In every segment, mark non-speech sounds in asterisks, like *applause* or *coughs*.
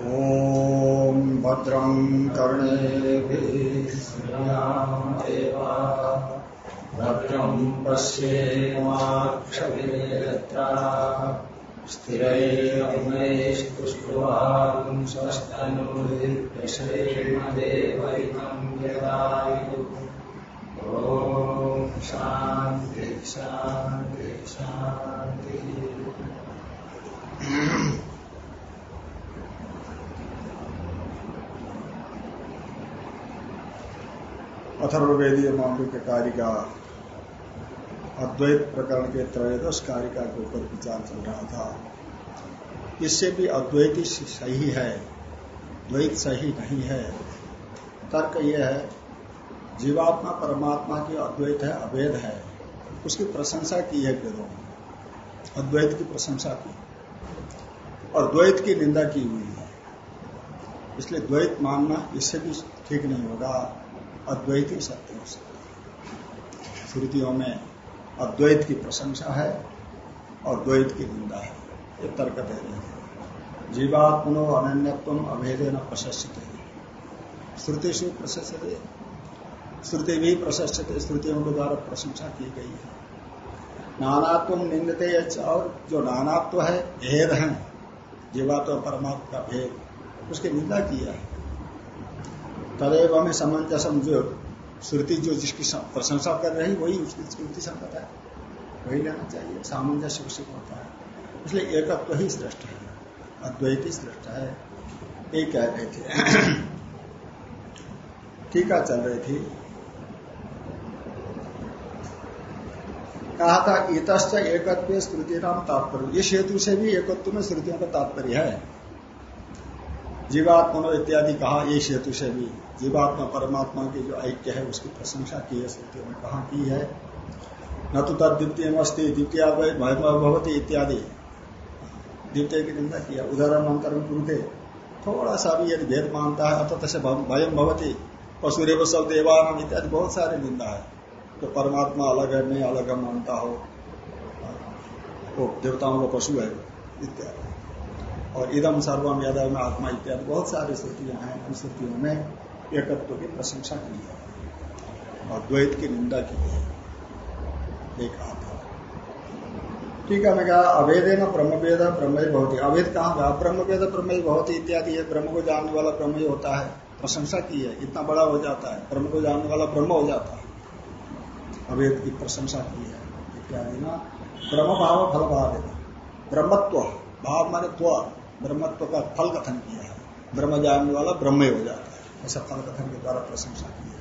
ॐ भद्रं कर्णेभिः श्रीरामदेवा भद्रं स्थिरैरमेष्पुष्टवान् स्वस्तनुर्विषेमदेवैनं यदायु ॐ अथर्वेदीय मामले के कार्य का अद्वैत प्रकरण के त्रयोदश कारिका के ऊपर विचार चल रहा था इससे भी अद्वैत सही है, द्वैत सही नहीं है। तर्क यह है, जीवात्मा परमात्मा की अद्वैत है अवैध है। उसकी प्रशंसा की है वेदों अद्वैत की प्रशंसा की। और द्वैत की निंदा की हुई है। इसलिए द्वैत मानना इससे भी ठीक नहीं होगा। अद्वैत ही सत्य हो सकता श्रुतियों में अद्वैत की प्रशंसा है और द्वैत की निंदा है। ये तर्क दे रहे हैं। अभेदे न प्रशस्त है श्रुति से प्रशस्त श्रुति भी प्रशस्त श्रुतियों के द्वारा प्रशंसा की गई है। नानात्व निंदते और जो नानात्व है, भेद है। जीवात्म परमात्मा का भेद। उसकी निंदा किया है। तदेव हमें समंजसम जो श्रुति जो जिसकी प्रशंसा कर रही, वही उसकी श्रुति संगत है। वही लेना चाहिए। सामंजस्य उसी को होता है। इसलिए एकत्व ही श्रेष्ठ है। अद्वैत ही श्रेष्ठ है। ये कह रहे थे। टीका चल रही थी। कहा था इतश्च एकत्व श्रुति नाम तात्पर्य। इस हेतु से भी एकत्व में श्रुतियों का तात्पर्य है। जीवात्मा इत्यादि कहा, ये हेतु से भी। जीवात्मा परमात्मा की जो ऐक्य है, उसकी प्रशंसा की है श्रुतियों में कहा की है। न तो तद द्वितीय द्वितीय भवती इत्यादि। द्वितीय की निंदा किया, उदाहरण अंतरण गुरुते थोड़ा सा भी यदि भेद मानता है, अतः से भयम भवती। पशुरे सब देवान इत्यादि बहुत सारे निंदा है। तो परमात्मा अलग है, मैं अलग है मानता हो। देवताओं का पशु है, इत्यादि। और इदम सर्वम यदम आत्मा इत्यादि बहुत सारी स्थितियाँ हैं। उन स्थितियों में एकत्व की प्रशंसा की है और द्वैत की निंदा की है। कहा था। ठीक है, मैं कहा अवेदे न ब्रह्मवेद, ब्रह्म बहुत अवेद कहा गया ब्रह्मवेद, ब्रह्म बहुत इत्यादि है ब्रह्म को जानने वाला ब्रह्म ही होता है। प्रशंसा की है। इतना बड़ा हो जाता है। ब्रह्म को जानने वाला ब्रह्म हो जाता है। अवेद की प्रशंसा की है। इत्यादि ना। ब्रह्म भाव फल भाव ब्रह्मत्व। भाव माने त्व। ब्रह्मत्व का फल कथन किया है। ब्रह्म जानने वाला ब्रह्म हो जाता है। ऐसा फल कथन के द्वारा प्रशंसा की है।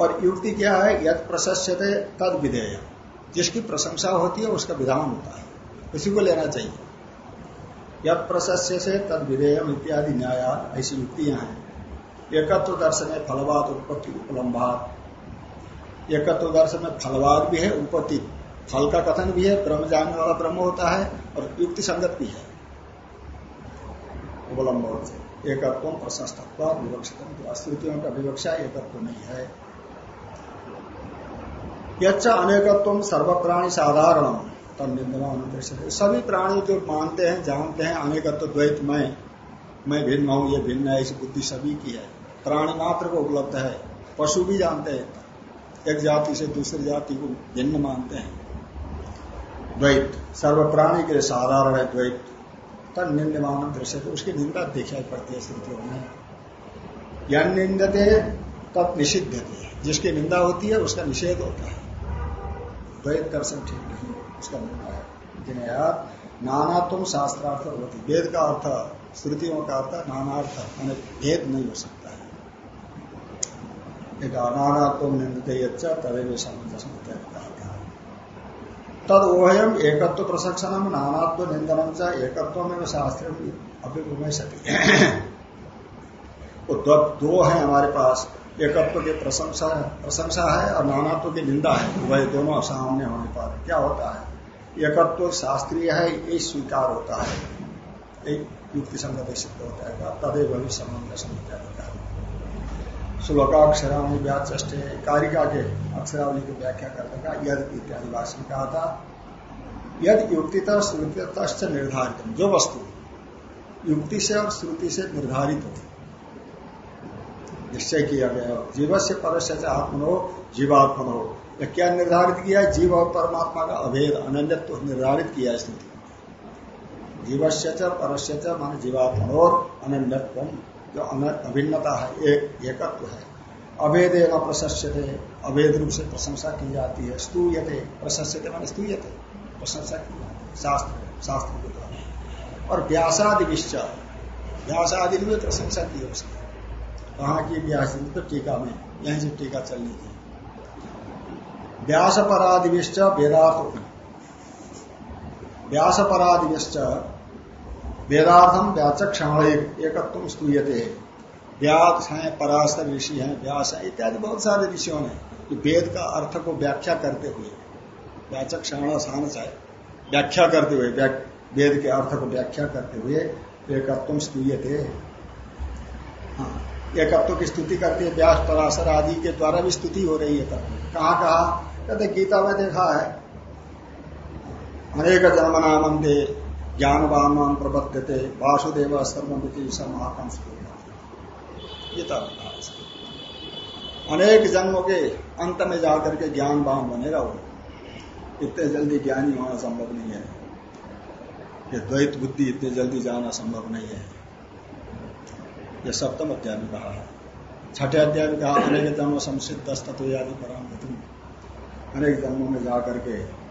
और युक्ति क्या है? यद प्रशस्यते तद विधेय जिसकी प्रशंसा होती है, उसका विधान होता है। उसी को लेना चाहिए। यद प्रशस्य से तद विधेयम इत्यादि न्याय, ऐसी युक्तियाँ हैं। एकत्व दर्शन में फलवाद, उत्पत्ति, उपलम्बाद। एकत्व दर्शन में फलवाद भी है, उत्पत्ति। फल का कथन भी है, ब्रह्म जानने वाला ब्रह्म होता है, और युक्ति संगत भी है। से। एकत्व प्रशस्तत्व विवक्षित स्थितियों का विवक्षा एकत्व नहीं है। यच्च अनेकत्व सर्व प्राणी साधारण तब निंदना सभी प्राणी जो मानते हैं, जानते हैं, अनेकत्व द्वैत में, मैं भिन्न हूँ, ये भिन्न है, ऐसी बुद्धि सभी की है। प्राणी मात्र को उपलब्ध है, पशु भी जानते हैं। एक जाति से दूसरी जाति को भिन्न मानते हैं। द्वैत सर्व प्राणी के साधारण है द्वैत। तब निंदमान दृश्य उसकी निंदा दिखाई पड़ती है स्थितियों में। या निंदते तब निषिद्ध जिसकी निंदा होती है, उसका निषेध होता है। द्वैत दर्शन ठीक नहीं, उसका निंदा है। जिन्हें यार नाना तुम शास्त्रार्थ होती वेद का अर्थ श्रुतियों का अर्थ, नानार्थ, मैंने भेद नहीं हो सकता है। एक नाना तुम निंदते तदेव समझ तद ओहयम एकत्व प्रशिक्षण नानात्व निंदनम च एकत्व में शास्त्र अभिगुम सके वो *coughs* दो है हमारे पास। एकत्व की प्रशंसा प्रशंसा है और नानात्व की निंदा है। वह दोनों सामने होने पर। क्या होता है? एकत्व शास्त्रीय है, ये स्वीकार होता है। एक युक्ति संगत सिद्ध होता है। तदेव भी संबंध समझा होता है। श्लोकाक्षरावली व्याचे कारिका के अक्षरावली की व्याख्या करने का यद इत्यादि भाषण कहा था। यद युक्तिता श्रुतित निर्धारित जो वस्तु युक्ति से और श्रुति से निर्धारित हो। निश्चय किया गया हो जीव से परस्य आत्मनो जीवात्मन या क्या निर्धारित किया है? जीव और परमात्मा का अभेद, अनन्यत्व निर्धारित किया है स्थिति जीवस्य परस्य च मान जीवात्मनोर अनन्यत्व जो अभिन्नता है, एक, एकत्व है। अभेद न प्रशस्यते, अभेद रूप से प्रशंसा की जाती है। स्तूयते, प्रशस्यते मान स्तूयते, प्रशंसा की जाती है। शास्त्र शास्त्र के द्वारा। और व्यासादि विश्च व्यासादि ने प्रशंसा की उसकी कहा की व्यास तो टीका में, यही से टीका चलनी थी व्यास परादिविश्च वेदार्थ व्यास परादिविश्च वेदार्थम व्याचक क्षण एकत्व स्तूयते। व्यास हैं पराशर ऋषि हैं, व्यास है, इत्यादि बहुत सारे ऋषियों ने जो वेद का अर्थ को व्याख्या करते हुए व्याचक क्षण सानस है व्याख्या करते हुए वेद के अर्थ को व्याख्या करते हुए एकत्व स्तूय थे हाँ एकत्व की स्तुति करती है, व्यास पराशर आदि के द्वारा भी स्तुति हो रही है कहा कहा? कहते गीता में देखा है। अनेक जन्म नामंदे ज्ञानवान प्रबद्धते वासुदेव सर्वमिति कहा अनेक जन्मों के अंत में जाकर के ज्ञान ज्ञानवान बनेगा वो। इतने जल्दी ज्ञानी होना संभव नहीं है। ये द्वैत बुद्धि इतने जल्दी जाना संभव नहीं है। यह सप्तम अध्याय में कहा है। छठे अध्याय में कहा, अनेक जन्म संसित दस तत्व आदि पराम अनेक जन्मों में जाकर के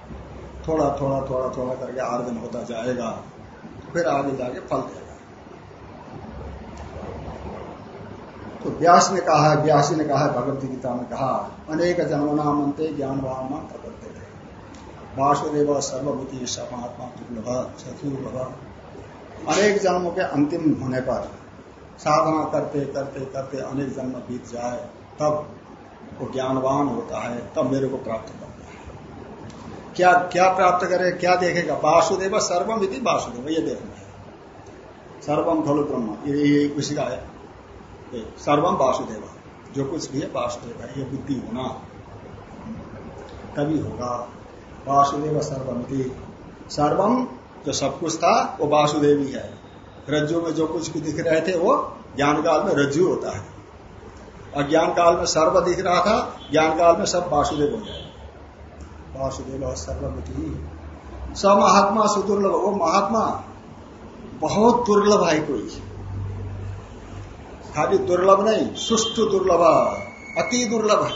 थोड़ा थोड़ा थोड़ा थोड़ा करके आर्जन होता जाएगा, फिर आगे जाके फल देगा। तो व्यास ने कहा है व्यासी ने कहा है भगवती गीता में कहा, अनेक जन्मनाम अंते ज्ञानवान प्रकटते थे वासुदेव सर्वभूति महात्मा दुर्लभ चतुर्लभ अनेक जन्मों के अंतिम होने पर साधना करते करते करते अनेक जन्म बीत जाए, तब वो ज्ञानवान होता है, तब मेरे को प्राप्त करता है। क्या क्या प्राप्त करे, क्या देखेगा? वासुदेव सर्वम यदि वासुदेव, ये देखना है। सर्वम खलु ब्रह्म, ये उसी का है। सर्वम वासुदेव, जो कुछ भी है, वासुदेव है, ये बुद्धि होना। तभी होगा। वासुदेव सर्वमिति सर्वम जो सब कुछ था, वो वासुदेव ही रज्जु में जो कुछ भी दिख रहे थे, वो ज्ञान काल में रज्जु होता है। अज्ञान काल में सर्व दिख रहा था ज्ञान काल में सब वासुदेव हो जाए वासुदेव सर्वमिति। स महात्मा सुदुर्लभ। वो महात्मा, बहुत दुर्लभ है कोई। खाली दुर्लभ नहीं सुष्टु दुर्लभ, अति दुर्लभ है।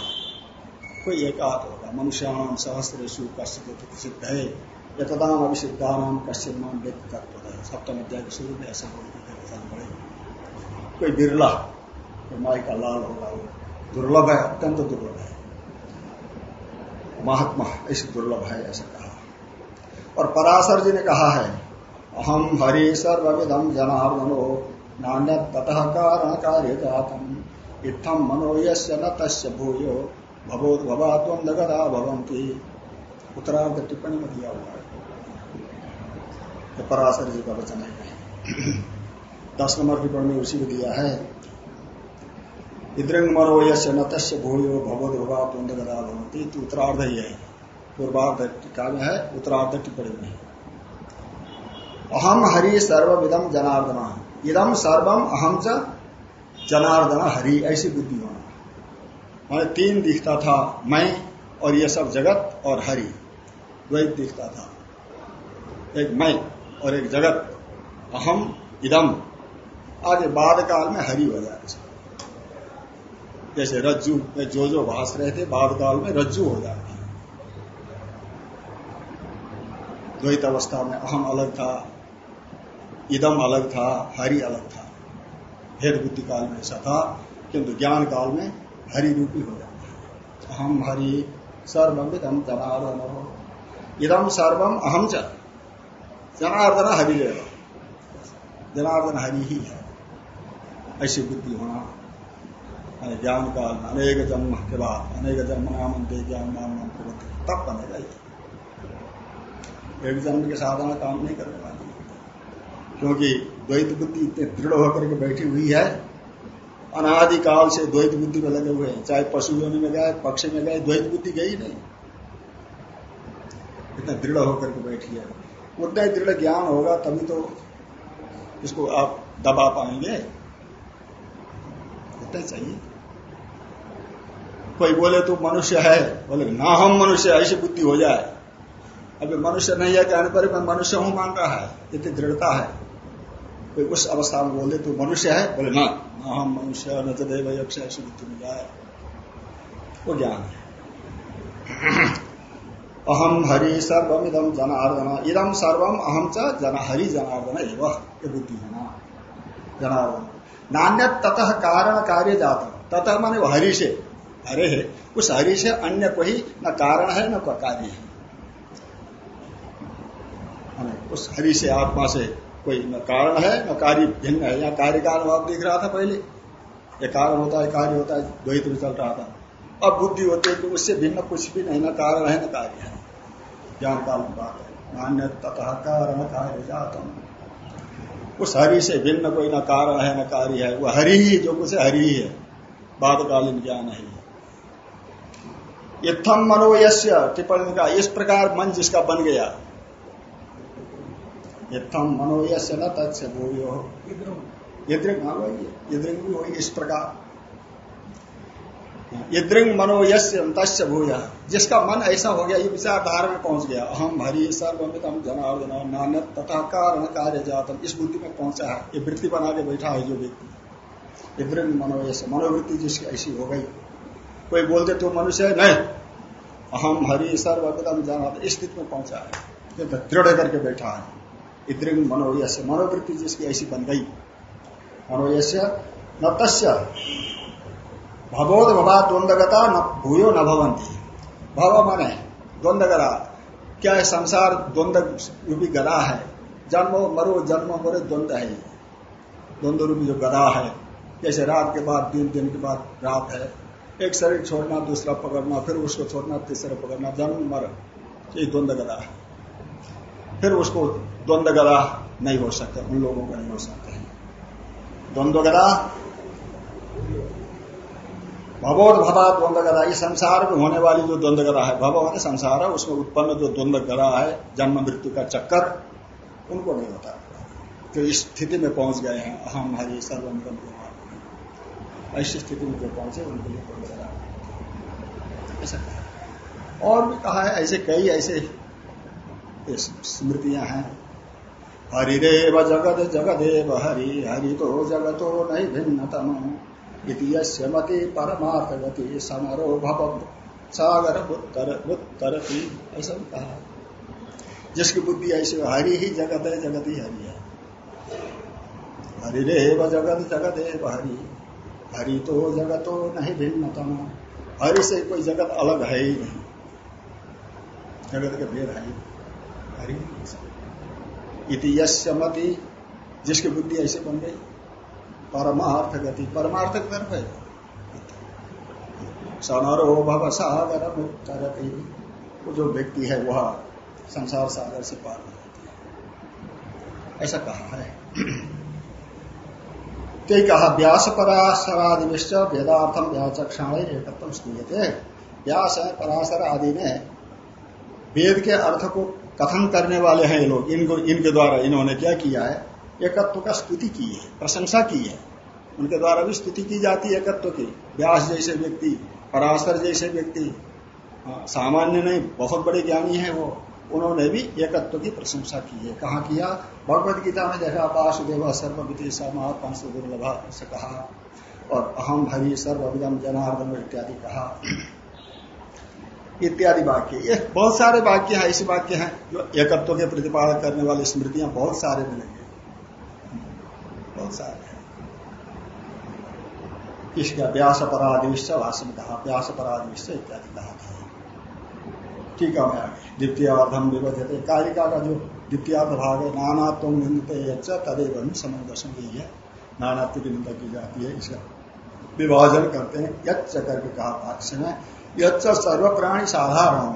कोई एक आध होगा। मनुष्याम सहस्रेशु कश्चित सिद्ध है। यथदाम अभिसिद्धान कश्चित मान व्यक्त तत्व सप्तम अध्याय के शुरू में ऐसा बोलते कोई बिरला, कोई माई का लाल होगा, वो दुर्लभ है, अत्यंत दुर्लभ है। महात्मा ऐसे दुर्लभ है ऐसा कहा। और पराशर जी ने कहा है अहम हरि सर्विधम जनार्दनो नान्य ततः कारण कार्य जातम इत्थम मनो यस्य न तस्य भूयो, भवोद भवाद्वंदगदा भवंती उत्तरार्ध टिप्पणी में दिया हुआ है। तो पराशर जी का वचन है। दस नंबर टिप्पणी उसी को दिया है। इद्रंग मनो यस्य न तस्य भूयो भवोद भवाद्वंदगदा भवंती तो उत्तरार्ध ही है। पूर्वार्ध टीका में है, उत्तरार्ध टिप्पणी में अहम हरि सर्वविदम जनार्दना। इदम सर्वम अहम च जनार्दन हरि, ऐसी बुद्धि होना मैंने तीन दिखता था, मैं और ये सब जगत और हरि। द्वैत दिखता था। एक मैं और एक जगत। अहम इदम आज बाद काल में हरि हो जाए जैसे रज्जु में जो जो भाष रहे थे बाद काल में रज्जु हो जाते हैं। द्वैत अवस्था में अहम अलग था, इदम अलग था, हरि अलग था। भेद बुद्धि काल में ऐसा था, किंतु ज्ञान काल में हरि रूपी हो जाता है। अहम हरि सर्वम इदम जनार्दन। हो इदम सर्वम अहम च। जनार्दन हरि जनार्दन हरि ही है। ऐसी बुद्धि होना ज्ञान काल में अनेक जन्म के बाद, अनेक जन्म नाम अंत्य ज्ञान नाम नाम तब बनेगा ये एक जन्म के साधना काम नहीं करने वाले। क्योंकि द्वैत बुद्धि इतने दृढ़ होकर के बैठी हुई है, अनादिकाल से द्वैत बुद्धि में लगे हुए हैं। चाहे पशु योनि में गए, पक्षी में गए, द्वैत बुद्धि गई नहीं। इतना दृढ़ होकर के बैठी है। उतना ही दृढ़ ज्ञान होगा, तभी तो इसको आप दबा पाएँगे। इतना चाहिए। कोई बोले तो मनुष्य है, बोले ना हम मनुष्य, ऐसी बुद्धि हो जाए। अभी मनुष्य नहीं है कहने पर मैं मनुष्य हूँ मान रहा है, इतनी दृढ़ता है। कोई उस अवस्था में बोले तो मनुष्य है, बोले ना ना हम मनुष्य, न देव यक्ष, ऐसी बुद्धि मिल जाए। वो ज्ञान है। *clears throat* अहम हरि सर्वम इदम जनार्दन इदम सर्वम अहम च जन हरि जनार्दन एवं, ये बुद्धि होना जनार्दन। नान्य ततः कारण कार्य जाता ततः माने हरि से। हरे है, उस हरि से अन्य कोई न कारण है, न कार्य है। उस हरि से आत्मा से कोई न कारण है, न कार्य भिन्न है। या कार्य का अनुभव दिख रहा था पहले। ये कारण होता है, कार्य होता है, द्वैत में चल रहा था। अब बुद्धि होती है कि उससे भिन्न कुछ भी नहीं, न कारण है, न कार्य है। ज्ञान काल बात है। मान्य तथा कारण कार्य जातम। उस हरि से भिन्न कोई न कारण है, न कार्य है। वह हरि ही, जो कुछ हरि ही है। बाधकालीन ज्ञान है। इत्थम मनोयस्य टिप्पणी का इस प्रकार मन जिसका बन गया। इत्थम मनोयस्य न तत्स भूयो। यद्रिंग हाँ यद्रिंग भी वही इस प्रकार। यद्रिंग मनोयस्य तस्य भूय। जिसका मन ऐसा हो गया, ये विचारधारा में पहुँच गया। अहम हरि सर्वमितम जनार्दन नानक तथा कारण कार्य जातम। इस बुद्धि में पहुँचा है। ये वृत्ति बना के बैठा है जो व्यक्ति। यद्रिंग मनोयस्य मनोवृत्ति जिसकी ऐसी हो गई। कोई बोलते तो मनुष्य है, नहीं। अहम हरि सर्वगतम जाना इस स्थिति में पहुँचा है। दृढ़ करके बैठा है। इद्रिंग मनोयस्य मनोवृत्ति जिसकी ऐसी बन गई। मनोयस्य न तस्य। भवोद भवा द्वंदगता न भूयो न भवंती भव मन माने द्वंदगरा क्या है संसार द्वंद रूपी गदा है? जन्म मरो जन्म मरो द्वंद है। द्वंद रूपी जो गदा है, जैसे रात के बाद, दिन दिन के बाद रात है। एक शरीर छोड़ना, दूसरा पकड़ना, फिर उसको छोड़ना, तीसरा पकड़ना, जन्म मर ये द्वंद गदा फिर उसको द्वंद गदा नहीं हो सकता, उन लोगों का नहीं हो सकता है। द्वंद्व गदा भवोर भवा द्वंद गदा ये संसार में होने वाली जो द्वंद गदा है, भव होने संसार है, उसमें उत्पन्न जो द्वंद गदा है, जन्म, मृत्यु का चक्कर, उनको नहीं होता। जो इस स्थिति में पहुँच गए हैं, अहम हरि सर्वम ऐसी स्थिति में जो पहुँचे उनके लिए ऐसा कहा और भी कहा है, ऐसे कई ऐसे स्मृतियाँ हैं। हरिदेव जगत जगदेव हरि हरि तो जगतो नहीं भिन्नतम। द्वितीय मति परमार्थ गति समारोह भव सागर उत्तर ऐसा भी कहा जिसकी बुद्धि ऐसी हरि ही जगत है, जगत ही हरि है। हरिदेव जगत जगदेव हरि। हरि तो जगतो नहीं भिन्नतम। हरि से कोई जगत अलग है ही नहीं। जगत के भेद है। हरि इति मति, जिसकी बुद्धि ऐसे बन गई। परमार्थ गति। परमार्थ की है भव सागर मुक्तरती वो जो व्यक्ति है, वह संसार सागर से पार हो जाती है। ऐसा कहा है। ते कहा व्यास पराशरादिश्च वेदार्थम व्याचक्षाण एकत्व व्यास है पराशर आदि ने वेद के अर्थ को कथन करने वाले हैं ये लोग। इनको इनके द्वारा इन्होंने क्या किया है? एकत्व का स्तुति की है प्रशंसा की है। उनके द्वारा भी स्तुति की जाती है एकत्व की। व्यास जैसे व्यक्ति पराशर जैसे व्यक्ति हाँ, सामान्य नहीं बहुत बड़े ज्ञानी है वो। उन्होंने भी एकत्व की प्रशंसा की है। कहा किया भगवत गीता में देखा वासुदेव सर्वविधि महात्मा से दुर्लभ से कहा, और अहम हरि सर्वविदम जनार्दन इत्यादि कहा। इत्यादि वाक्य। ये बहुत सारे वाक्य हैं, ऐसे वाक्य हैं जो एकत्व के प्रतिपादन करने वाली स्मृतियाँ बहुत सारे मिलेंगे बहुत सारे इसका व्यास अपराधिश्च भाषण कहा व्यास अपराधिश्च इत्यादि कहा। है मैं आगे द्वितीय अर्धम विभजते कारिका का जो द्वितीय भाग है, नानात्व निंदते तदेव समदर्शन यही है नानात्व की निंदा की जाती है इसका विभाजन करते हैं। यच्च करके कहा भाष्य में, यच्च सर्व प्राणी साधारण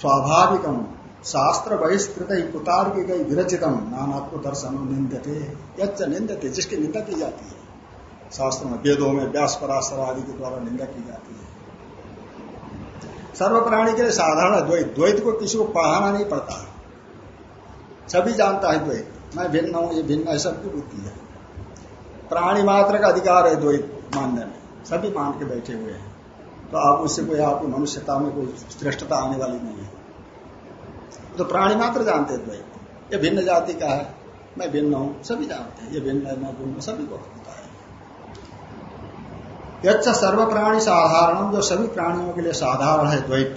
स्वाभाविकम शास्त्र बहिष्कृत कुतार की गई विरचितम नानात्व दर्शन निंदते। यच्च निंदते, जिसकी निंदा की जाती है। शास्त्र में वेदों में व्यास पराशर आदि के द्वारा निंदा की जाती है। सर्व प्राणी के लिए साधारण द्वैत। द्वैत को किसी को पढ़ाना नहीं पड़ता। सभी जानता है द्वैत। मैं भिन्न हूँ, ये भिन्न है सबकी बुद्धि है। प्राणी मात्र का अधिकार है द्वैत मानने में। सभी मान के बैठे हुए हैं। तो आप उससे कोई आपकी मनुष्यता में कोई श्रेष्ठता आने वाली नहीं है। तो प्राणी मात्र जानते हैं द्वैत। ये भिन्न जाति का है। मैं भिन्न हूँ, सभी जानते हैं। ये भिन्न है, मैं भिन्न सभी को यच्च सर्व प्राणी साधारण जो सभी प्राणियों के लिए साधारण है द्वैत।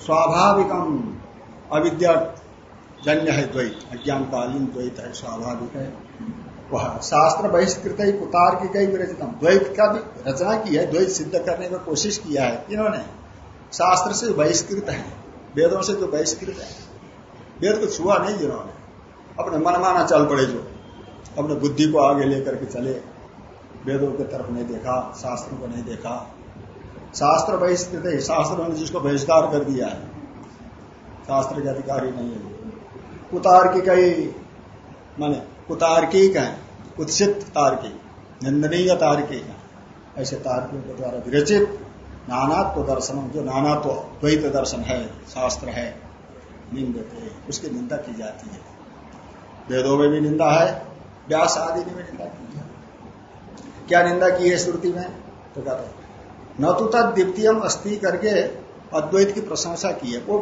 स्वाभाविकम अविद्या जन्य है द्वैत। अज्ञानकालीन द्वैत है, स्वाभाविक है। वह शास्त्र बहिष्कृत ही कुतार की गई विरचितम। द्वैत का भी रचना की है, द्वैत सिद्ध करने की कोशिश किया है। इन्होंने शास्त्र से बहिष्कृत है, वेदों से जो बहिष्कृत है। वेद को छुआ नहीं जिन्होंने। अपने मनमाना चल पड़े जो, अपने बुद्धि को आगे लेकर के चले। वेदों की तरफ़ नहीं देखा, शास्त्रों को नहीं देखा। शास्त्र बहिष्कृत है, शास्त्रों ने जिसको बहिष्कार कर दिया है। शास्त्र के अधिकारी नहीं है। कुतार्किक माने कुतार्किक है उत्सित तार्किक निंदनीय तार्किक है ऐसे तार्किकों के द्वारा विरचित नानात्व दर्शन, जो नानात्व द्वैत दर्शन है, शास्त्र है, निंदते उसकी निंदा की जाती है। वेदों में भी निंदा है, व्यास आदि में भी निंदा की है। क्या निंदा की है श्रुति में? तो कहते न तो तद द्वितीय अस्थि करके अद्वैत की प्रशंसा की है। वो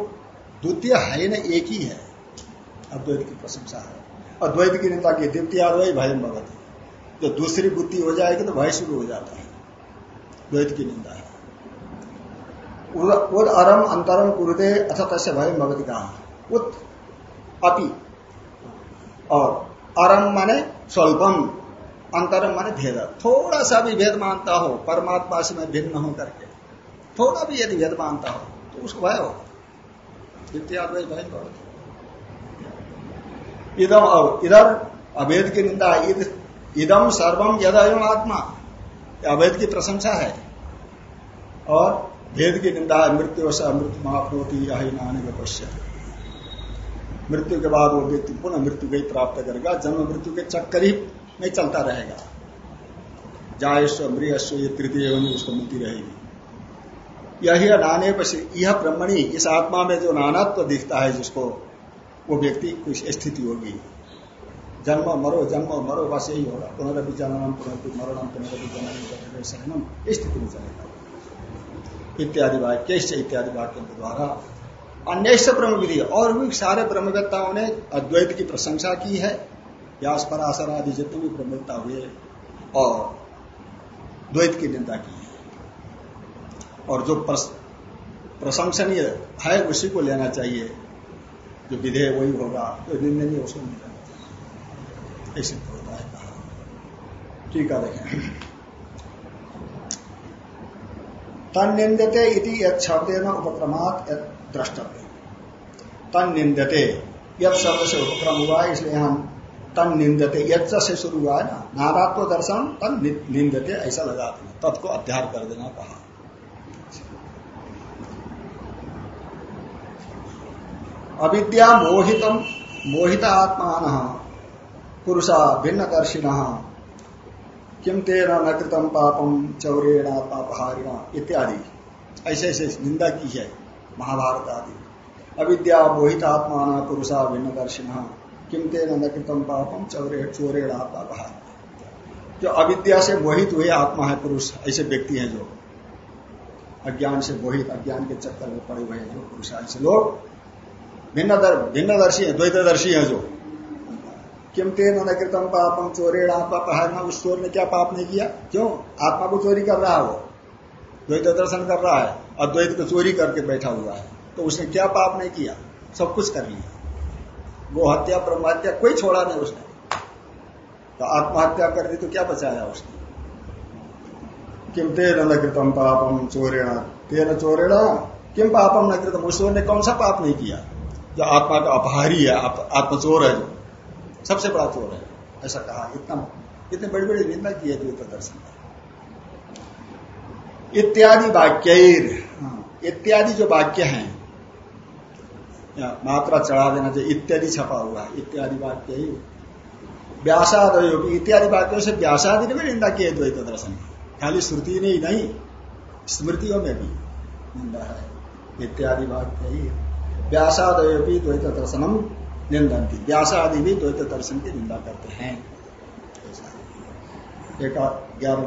द्वितीय है न एक ही है। अद्वैत की प्रशंसा है। अद्वैत की निंदा की, द्वितीय अद्वैत भय भगवती जो दूसरी बुद्धि हो जाएगी तो भय शुरू हो जाता है। द्वैत की निंदा है। उद अरम अंतरम कुरुदे अथ तस्य भय भगवती कहा। उत, अपि, और अरम माने स्वल्पम। अंतरम माने भेद। थोड़ा सा भी भेद मानता हो, परमात्मा से मैं भिन्न हूँ करके। थोड़ा भी यदि भेद मानता हो तो उसको भय हो। द्वितीय भय और इधर अभेद की निंदा इदम सर्वम यदयम आत्मा। अवैध की प्रशंसा है। और भेद की निंदा, मृत्यु से अमृत माफ़ होती यही नाने का पश्चिम मृत्यु के बाद वो व्यक्ति पुनः मृत्यु को ही प्राप्त करेगा। जन्म मृत्यु के चक्कर ही में चलता रहेगा। जायस्व मृयस्व ये तृतीय होनी उसको मिलती रहेगी। यही नाने यह ब्रह्मणी इस आत्मा में जो नानात्व दिखता है, जिसको वो व्यक्ति कुछ स्थिति होगी। जन्म मरो जन्म मरो, बस यही होगा। पुनरअपि जननम पुनरअपि मरणम पुनरअपि जननम शरणम स्थिति में चलेगा। इत्यादि वाक्य इत्यादि वाक्यों के द्वारा अन्य ब्रह्म विधि और भी सारे ब्रह्मवेत्ताओं ने अद्वैत की प्रशंसा की है। व्यास पराशर आदि जितने भी ब्रह्मवेत्ता हुए और द्वैत की निंदा की है। और जो प्रशंसनीय है, उसी को लेना चाहिए। जो विधेय वही होगा, जो निंदनीय उसको नहीं लेना चाहिए। ऐसे होता है कहा। ठीक है, देखें। तन निंदते इति शब्द उपक्रमात द्रष्टव्य तन निंदते यद शब्द से उपक्रम हुआ, इसलिए हम तन निंदते, यज्ञ से शुरू हुआ है ना नादात्व दर्शन, तन निंदते, ऐसा लगा देना तत् को अध्यार कर देना कहा। अविद्या मोहितम, मोहित आत्मान, पुरुषा भिन्न दर्शिन किम तेरा न कृतम पापम चौरेण पापहारिणा इत्यादि। ऐसे ऐसे निंदा की है महाभारत आदि। अविद्या मोहित आत्मा पुरुषा भिन्न दर्शिन किम तेन न कृतम पापम चौरे चोरेण आत्मा कहा जो अविद्या से मोहित हुए आत्मा है पुरुष ऐसे व्यक्ति हैं जो अज्ञान से मोहित अज्ञान के चक्कर में पड़े हुए हैं जो पुरुष ऐसे लोग भिन्न दर, भिन्नदर्शी है द्वैतदर्शी है जो। किम तेन न कृतम पापम चोरेण आत्मा पहाड़ना उस चोर ने क्या पाप नहीं किया? क्यों? आत्मा को चोरी कर रहा है वो। द्वैत दर्शन कर रहा है अद्वैत को चोरी करके बैठा हुआ है। तो उसने क्या पाप नहीं किया? सब कुछ कर लिया। गो हत्या ब्रह्म हत्या कोई छोड़ा नहीं उसने। तो आत्महत्या कर दी तो क्या बचाया उसने? किम तेन न कृतम पापम चोरेणा तेन चोरेणा किम पापम न कृतम उस ने कौन सा पाप नहीं किया? जो आत्मा का अपहारी है आत्मचोर है जो सबसे बड़ा चोर है। ऐसा कहा इतना इतने बड़ी बड़ी निंदा की है द्वित दर्शन इत्यादि वाक्य हाँ, इत्यादि जो वाक्य हैं मात्रा चढ़ा देना चाहिए, इत्यादि छपा हुआ है, इत्यादि वाक्य ही व्यासादयो इत्यादि वाक्यों से व्यासादि ने भी निंदा की है द्वैत दर्शन खाली श्रुति ने ही नहीं, स्मृतियों में भी निंदा है। इत्यादि वाक्य ही व्यासादयो द्वैत दर्शनम निंदन थी व्यास आदि भी द्वैत दर्शन की निंदा करते हैं। एक ग्यारह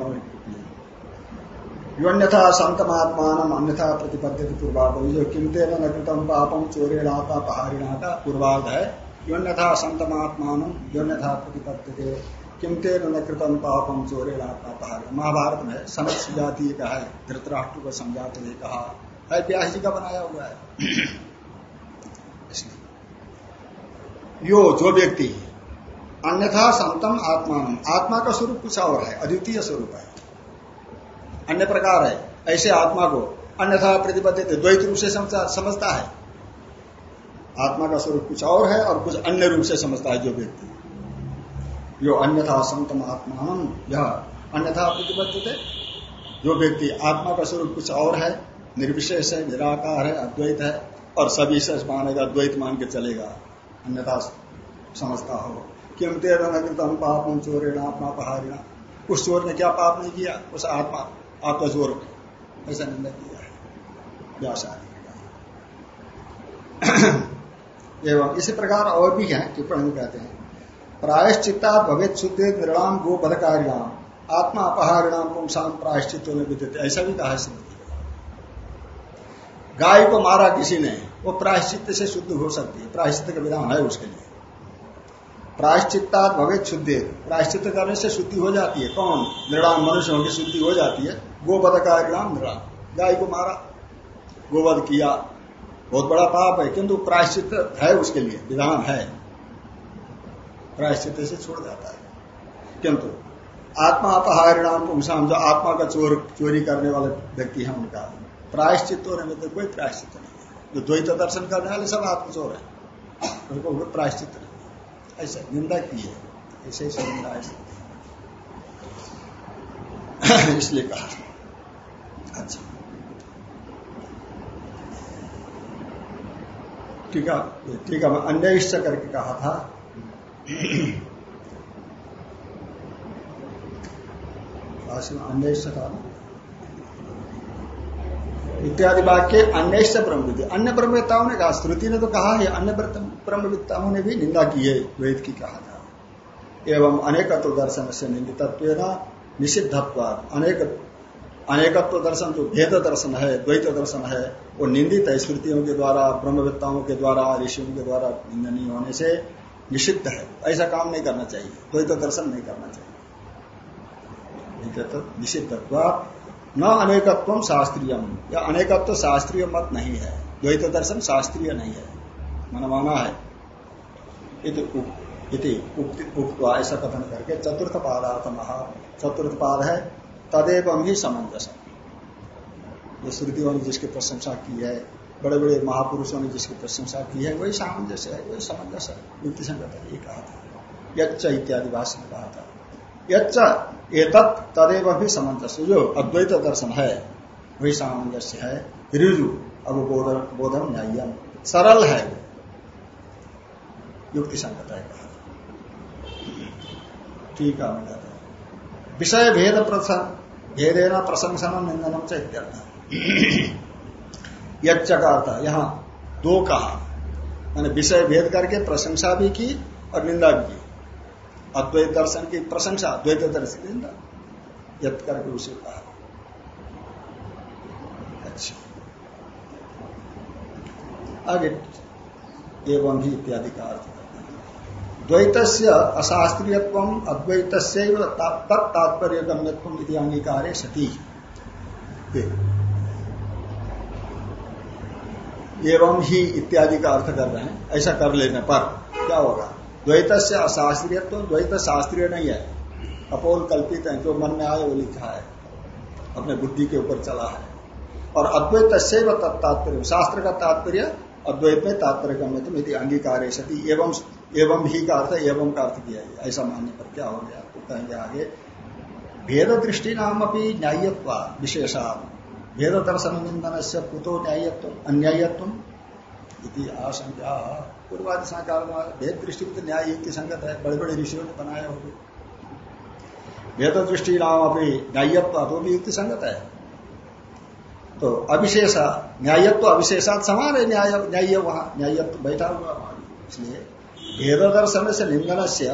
योन्यथा संतमात्मान अन्यथा प्रतिपद्य पूर्वाध जो किमते न कृतम पापम चोरेणाता पहाड़िणा का पूर्वाध है योन्यथा संतमात्मान योन्यथा प्रतिपद्य किमते न कृतम पापम चोरेणाता पहाड़ी महाभारत में सनत सुजाति का है धृतराष्ट्र को समझाते हुए कहा है व्यास जी का बनाया हुआ है। यो, जो व्यक्ति अन्यथा संतम आत्मान आत्मा का स्वरूप कुछ और है, अद्वितीय स्वरूप है। अन्य प्रकार है, ऐसे आत्मा को अन्यथा प्रतिबद्ध द्वैत रूप से समझता है। आत्मा का स्वरूप कुछ और है और कुछ अन्य रूप से समझता है जो व्यक्ति। जो अन्यथा संतम आत्मान यह अन्यथा प्रतिबद्ध थे जो व्यक्ति आत्मा का स्वरूप कुछ और है, निर्विशेष है, निराकार है, अद्वैत है, और सभी से मानेगा, द्वैत मान के चलेगा, अन्यथा समझता हो। किम तेरा नकृतम पाप चोरेण आत्मा पहाड़िणा उस चोर ने क्या पाप नहीं किया? उस आत्मा चोर ने ऐसा निंदा किया है। व्यासादि *clears throat* एवं इसी प्रकार और भी है, टिप्पणी कहते हैं। प्रायश्चिता भवित शुद्ध निर्णाम गो बधकारिणाम आत्मा अपहारिणाम पुंसाम प्रायश्चित में विद्युत। ऐसा भी कहा गाय को मारा किसी ने, वो प्रायश्चित से शुद्ध हो सकती है। प्रायश्चित का विधान है उसके लिए। प्रायश्चिता भवित शुद्धि प्रायश्चित करने से शुद्धि हो जाती है। कौन? निर्णाम मनुष्यों की शुद्धि हो जाती है। गोवध का निर्णाम गाय को मारा। गोवध किया। बहुत बड़ा पाप है, किंतु प्रायश्चित है उसके लिए, विधान है। प्रायश्चित से छोड़ जाता है। किंतु आत्मा अपहारिणाम पुंसाम जो आत्मा का चोर, चोरी करने वाले व्यक्ति हैं उनका। प्रायश्चित होने में तो कोई प्रायश्चित नहीं है। जो द्वैत दर्शन करने वाले सब आत्मचोर है। उनको प्रायश्चित नहीं ऐसा निंदा की है। ऐसे ही निंदा है। इसलिए कहा। अच्छा ठीक है मैं अन्य करके कहा था। अन्य इत्यादि वाक्य अन्य ब्रह्म अन्य ब्रह्मविद्ताओं ने कहा, श्रुति ने तो कहा है अन्य ब्रह्मविद्ताओं ने भी निंदा की है, वेद की कहा था। एवं अनेकत्व दर्शन से निंदितत्व निषिद्धत्व अनेक अनेकत्व दर्शन, जो भेद दर्शन है, द्वैत दर्शन है, वो निंदित है स्मृतियों के द्वारा ब्रह्मविद्ताओं के द्वारा, ऋषियों के द्वारा निंदनीय होने से निषिद्ध है। ऐसा काम नहीं करना चाहिए। द्वैत दर्शन नहीं करना चाहिए। निषिद्धत्व न अनेकत्व शास्त्रीय या अनेकत्व शास्त्रीय मत नहीं है। द्वैत दर्शन शास्त्रीय नहीं है। मनमाना है। ऐसा कथन करके चतुर्थ पादार्थ महा, चतुर्थ पाद है। तदेव ही समंजस ये श्रुतियों ने जिसकी प्रशंसा की है बड़े बड़े महापुरुषों ने जिसकी प्रशंसा की है, वही सामंजस्य है, वही समंजस है युक्ति संगत है, ये कहा था। यच्च इत्यादि भाषण में कहा था। यच्च एतत् तदेव भी सामंजस्य जो अद्वैत दर्शन है, वही सामंजस्य है। ऋजु अब बोधन बोधन न्यायम। सरल है युक्ति संगत है, कहा ठीक है विषय भेद भेदेना प्रशंसन निंदनम से यच्च का अर्थ यहाँ दो कहा मैंने विषय भेद करके प्रशंसा भी की और निंदा भी की अद्वैत दर्शन की प्रशंसा द्वैत दर्शन निंदा यत करके उसे कहा अच्छा आगे एवं ही इत्यादि का अर्थ द्वैत से अशास्त्रीयत्व अद्वैत तत्तात्पर्य गम्यत्व अंगीकार सती। एवं ही इत्यादि का अर्थ कर रहे हैं। ऐसा कर लेने पर क्या होगा? द्वैत से अशास्त्रीय तो द्वैत शास्त्रीय नहीं है। अपोल कल्पित है, जो मन में आए वो लिखा है। अपने बुद्धि के ऊपर चला है। और अद्वैत से तात्पर्य, शास्त्र का तात्पर्य अद्वैत में तात्पर्य गम्य यदि अंगीकार सती। एवं एवं ही का अर्थ एवं का अर्थ किया ऐसा मानने पर क्या हो गया? तो कहेंगे आगे भेद दृष्टि नाम अपनी न्यायत्व विशेषा। भेद दर्शन निंदन से कुतो न्यायत्व अन्यायत्व आशंका। पूर्वादि संकार भेद दृष्टि में तो न्याय युक्ति संगत है बड़े बड़े ऋषियों ने बनाया होगी। भेद दृष्टि नाम अपनी न्यायत्व तो भी युक्ति संगत है। तो अविशेषा, न्यायत्व अविशेषात समान है, न्याय न्याय वहाँ, न्यायत्व बैठा हुआ इसलिए भेद दर्शन से निंदन से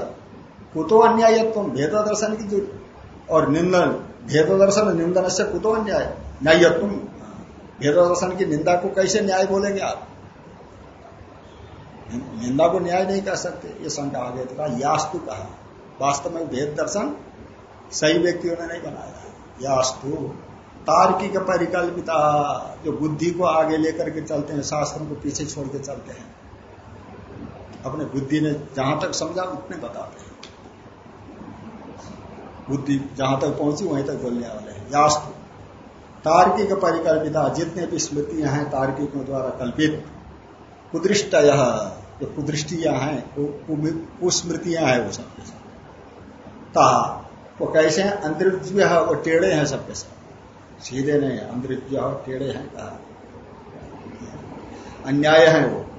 कुतो अन्यायत्व भेद दर्शन की जो और निंदन भेद दर्शन निंदन से कुतो अन्याय न्यायत्व भेद दर्शन की निंदा को कैसे न्याय बोलेंगे आप? निंदा को न्याय नहीं कर सकते, ये शंका आ गया तो कहा यास्तु कहा। वास्तव में भेद दर्शन सही व्यक्तियों ने नहीं बनाया। यास्तु, तार्किक परिकल्पिता, जो बुद्धि को आगे लेकर के चलते हैं, शास्त्रों को पीछे छोड़ के चलते हैं। अपने बुद्धि ने जहाँ तक समझा, उतने बताते हैं। बुद्धि जहाँ तक पहुँची, वहीं तक बोलने वाले हैं। यास्तु। तार्किक परिकल्पिता, जितने भी स्मृतियाँ हैं, तार्किकों द्वारा कल्पित। कुदृष्ट यह जो कुदृष्टियाँ हैं कुस्मृतियाँ हैं वो सबके सब। वो कैसे हैं? अंतरिज्य वो टेढ़े हैं सबके साथ सीधे नहीं है अंतरिज्य टेढ़े हैं। कहा अन्याय है वो।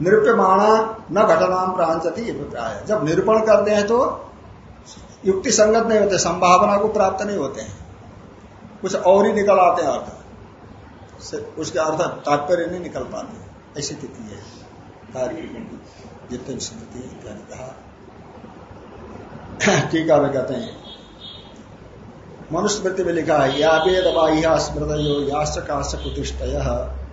निरूप्यमाणा न घटनाम प्रांचती अभिप्राय। जब निरूपण करते हैं तो युक्ति संगत नहीं होते, संभावना को प्राप्त नहीं होते हैं। कुछ और ही निकल आते हैं अर्थ। उसके अर्थ तात्पर्य नहीं निकल पाते। ऐसी स्थिति है। जितने स्मृति इत्यादि कहा। टीका में कहते हैं। मनुस्मृति में लिखा है, या वेद बाह्य स्मृत यो याश्च काश्च प्रतिष्ठ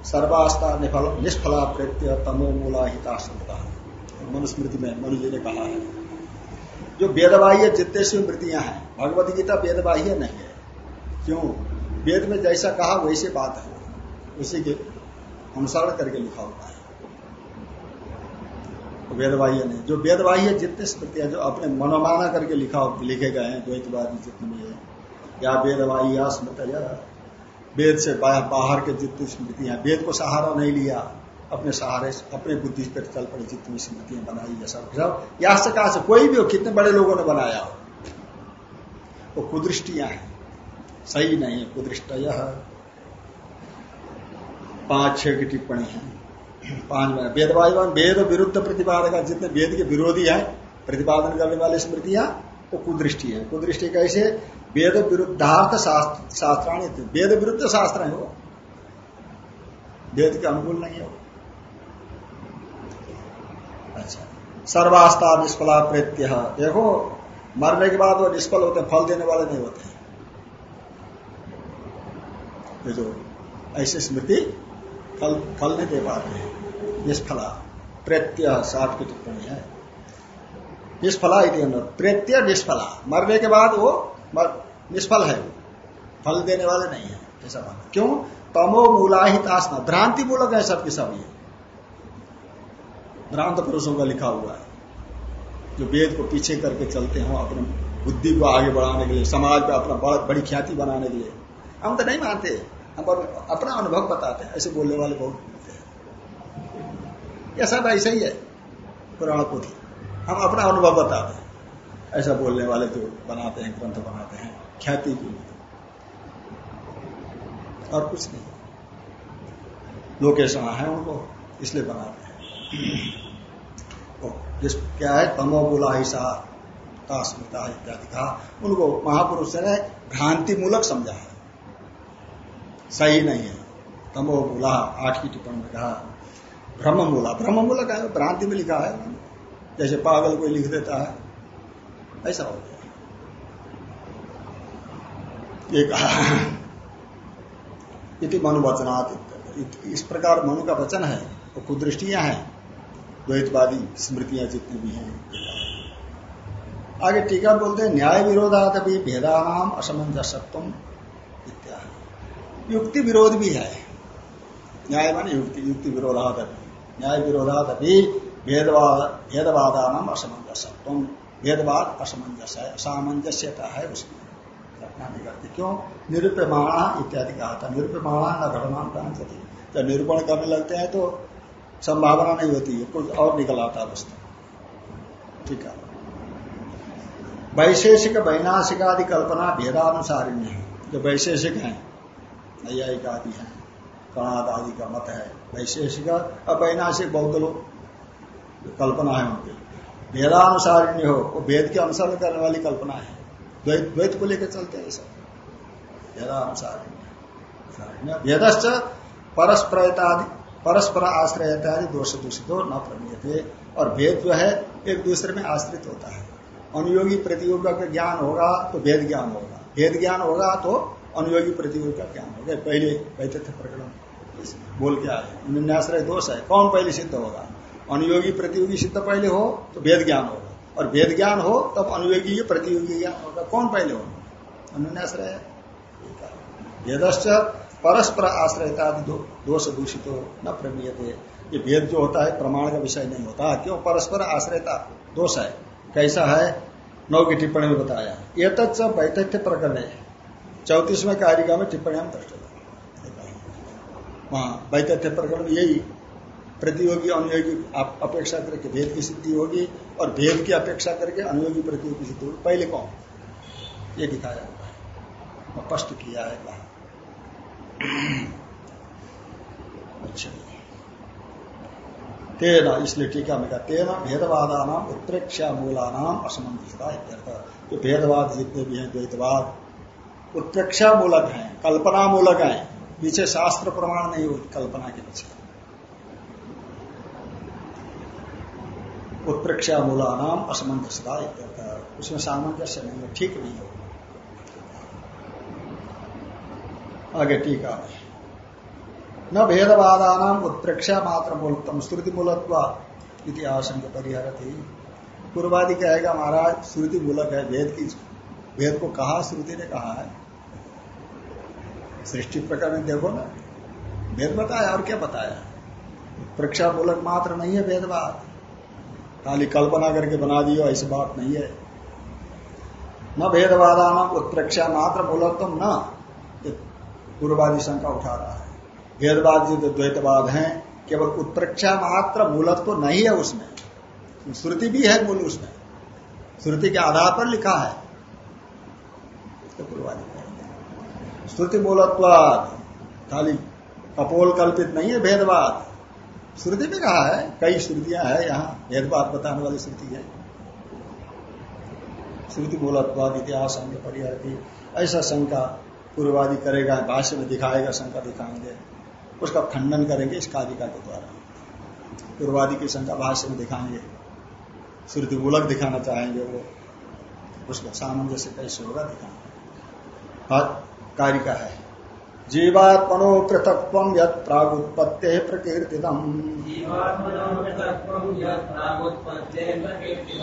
सर्वास्था निष्फला प्रत्य तमो मूला हिता मनुस्मृति में मनु जी ने कहा है। जो वेदबाह्य जितने से हैं, भगवत गीता वेदबाह्य नहीं है। क्यों? वेद में जैसा कहा, वैसे बात है। उसी के अनुसरण करके लिखा हुआ है। वेदबाह्य नहीं। जो वेदबाह्य जितने स्मृतियाँ जो अपने मनोमाना करके लिखा लिखे गए हैं, द्वैतवादी जितने भी है, या वेदबाह्य स्मृत वेद से बाहर के जितनी स्मृतियाँ, वेद को सहारा नहीं लिया, अपने सहारे अपने बुद्धि पर चल पड़े जितनी स्मृतियाँ बनाई है सब सब। या से कहा से कोई भी हो, कितने बड़े लोगों ने बनाया हो। वो कुदृष्टियाँ हैं। सही नहीं है कुदृष्ट यह पाँच, छह की टिप्पणी है। पाँच में, वेदवायुवान, वेद विरुद्ध प्रतिपादक, जितने वेद के विरोधी है, प्रतिपादन करने वाली स्मृतियाँ वो कुदृष्टि है। कुदृष्टि कैसे? वेद विरुद्धार्थ शास्त्राणी वेद विरुद्ध शास्त्र है वो। वेद के अनुकूल नहीं है वो। अच्छा। सर्वास्था निष्फला प्रेत्य देखो, मरने के बाद वो निष्फल होते फल देने वाले नहीं होते जो ऐसे स्मृति, फल फल नहीं दे पाते निष्फला। प्रत्यय साठ की टिप्पणी है। निष्फला प्रेत्य निष्फला। मरने के बाद वो निष्फल है फल देने वाले नहीं है, ऐसा बात क्यों? तमो मूलाहित आसना। भ्रांति मूलक है सबके सब ये। भ्रांत पुरुषों का लिखा हुआ है। जो वेद को पीछे करके चलते हो अपने बुद्धि को आगे बढ़ाने के लिए, समाज में अपना बड़ी ख्याति बनाने के लिए। हम तो नहीं मानते। हम अपना अनुभव बताते हैं। ऐसे बोलने वाले बहुत मिलते हैं। यह सब ऐसा ही है पुराण पोथी हम अपना अनुभव बताते हैं ऐसा बोलने वाले जो बनाते हैं, ग्रंथ बनाते हैं, ख्याति के लिए। और कुछ नहीं। लोकेशन है उनको, इसलिए बनाते हैं। जिस क्या है तमो बोला ऐसा स्मृता इत्यादि कहा, उनको महापुरुष ने भ्रांति मूलक समझा है। सही नहीं है। तमो बोला आठ की टिप्पणी में कहा ब्रह्म मूला ब्रह्म मूलक है, भ्रांति में लिखा है। जैसे पागल कोई लिख देता है। ऐसा हो गया। ये कहा, *laughs* इति इस प्रकार मनु का वचन है, और कुदृष्टियाँ हैं, द्वैतवादी स्मृतियाँ जितनी भी हैं। आगे टीका बोलते हैं, न्याय विरोधात भी भेदानाम असमंजसत्व इत्यादि। युक्ति विरोध भी है। न्याय माने युक्ति युक्ति विरोधात न्याय विरोधात भी भेदवाद भेदवादा नाम असमंजसत्व भेदवाद असमंजस है, असामंजस्यता है उसमें। घटना नहीं करती। क्यों? निरूपमाणा इत्यादि कहा था। निरूपमाणा न घटना जब निरूपण करने लगते हैं तो संभावना नहीं होती है। कुछ और निकल आता वस्तु। ठीक है। वैशेषिक, वैनाशिक आदि कल्पना भेदानुसारिण्य है। जो वैशेषिक है, नैयायिक आदि है कणाद आदि का मत है। वैशेषिक और वैनाशिक बौद्ध लोग कल्पना है उनकी। भेदानुसारिण्य हो, वो भेद के अनुसरण करने वाली कल्पना है। द्वैत द्वैत को लेकर चलते हैं सब। भेदानुसारिण्य भेदश्च परस्प्रयतादि, परस्पर आश्रय दोष दूषित हो न प्रमीय और भेद जो है, एक दूसरे में आश्रित होता है। अनुयोगी प्रतियोग का ज्ञान होगा तो भेद ज्ञान होगा। भेद ज्ञान होगा तो अनुयोगी प्रतियोग का ज्ञान होगा। पहले वैतथ्य प्रकरण, बोल के आए। निन्याश्रय दोष है। कौन पहले सिद्ध होगा? अनुयोगी प्रतियोगी सिद्ध पहले हो तो भेद ज्ञान होगा। और भेद ज्ञान हो, तब अनुयोगी प्रतियोगी ज्ञान होगा। कौन पहले होगा? अनुन्याश्रय। भेदश्च परस्पर आश्रयता दोष दूषित हो, न प्रमीयते। ये भेद जो होता है, प्रमाण का विषय नहीं होता। क्यों? परस्पर आश्रयता दोष है। कैसा है? नौ की टिप्पणी में बताया। ये तत्व वैतथ्य प्रकरण। है चौतीसवें कारिका में टिप्पणी हम दृष्ट वहाँ वैतथ्य प्रकरण यही प्रतियोगी अनुयोगी अपेक्षा करके, भेद की सिद्धि होगी और भेद की अपेक्षा करके अनुयोगी प्रतियोगी सिद्धि होगी। पहले कौन? ये दिखाया स्पष्ट किया है कहा। अच्छा। तेना इसलिए टीका में कहा तेना भेदवादा नाम उत्प्रेक्षा मूला नाम असमंजता जो भेदवाद, जितने भी हैं, द्वैतवाद, उत्प्रेक्षा मूलक हैं, कल्पना मूलक हैं। पीछे शास्त्र प्रमाण नहीं होती, कल्पना के पीछे। उत्प्रेक्षा मूला नाम असमंजसता उसमें सामंजस्य नहीं है ठीक नहीं होगा आगे टीका में न भेदवादान उत्प्रेक्षा मात्र मूलतम श्रुति मूलत्व इतिहास परिहर थी पूर्वादि कहेगा महाराज श्रुति मूलक है भेद की भेद को कहा, श्रुति ने कहा है। सृष्टि प्रकार में देखो ना भेद बताया और क्या बताया? प्रक्षा मूलक मात्र नहीं है भेदवाद। खाली कल्पना करके बना दियो ऐसी बात नहीं है। न भेदवादान उत्प्रेक्षा, मात्र मूलत्व न पूर्वादि शंका उठा रहा है। भेदवाद जो द्वैतवाद है, केवल उत्प्रेक्षा मात्र मूलत्व तो नहीं है उसमें। श्रुति भी है मूल उसमें। श्रुति के आधार पर लिखा है। तो पूर्वादि श्रुति मूलत्वाद, खाली कपोल कल्पित नहीं है भेदवाद। श्रुति में कहा है, कई श्रुतियाँ है यहाँ भेदवाद बताने वाली श्रुति है। श्रुति मूलत्वाद इतिहास परिहर ऐसा शंका पूर्वादि करेगा, भाष्य में दिखाएगा, शंका दिखाएँगे। उसका खंडन करेंगे इस कारिका के द्वारा। पूर्वादि की शंका भाष्य में दिखाएँगे। श्रुति मूलक दिखाना चाहेंगे वो। उसका सामंजस्य कैसे होगा दिखाना कारिका है। जीवात्मनो पृथक यद प्रागुत्पत्ते प्रकीर्ति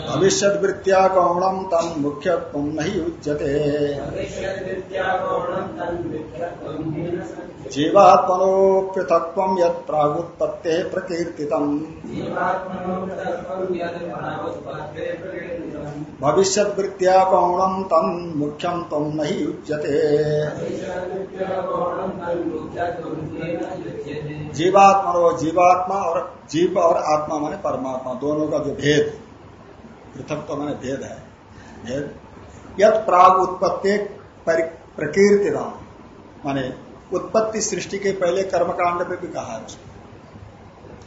भविष्य वृत्तिया गौणम तम मुख्यत्व नहीं उच्यते जीवात्मनो पृथक यद प्रागुत्पत्ते प्रकीर्ति भविष्य वृत्तिया गौणम तम मुख्यम तम नहीं उच्यते जीवात्मा और जीवात्मा और जीव और आत्मा माने परमात्मा, दोनों का जो भेद, पृथक तो माने भेद है। भेद। यद प्राग उत्पत्ति प्रकीर्ति राम। माने उत्पत्ति सृष्टि के पहले कर्मकांड में भी कहा है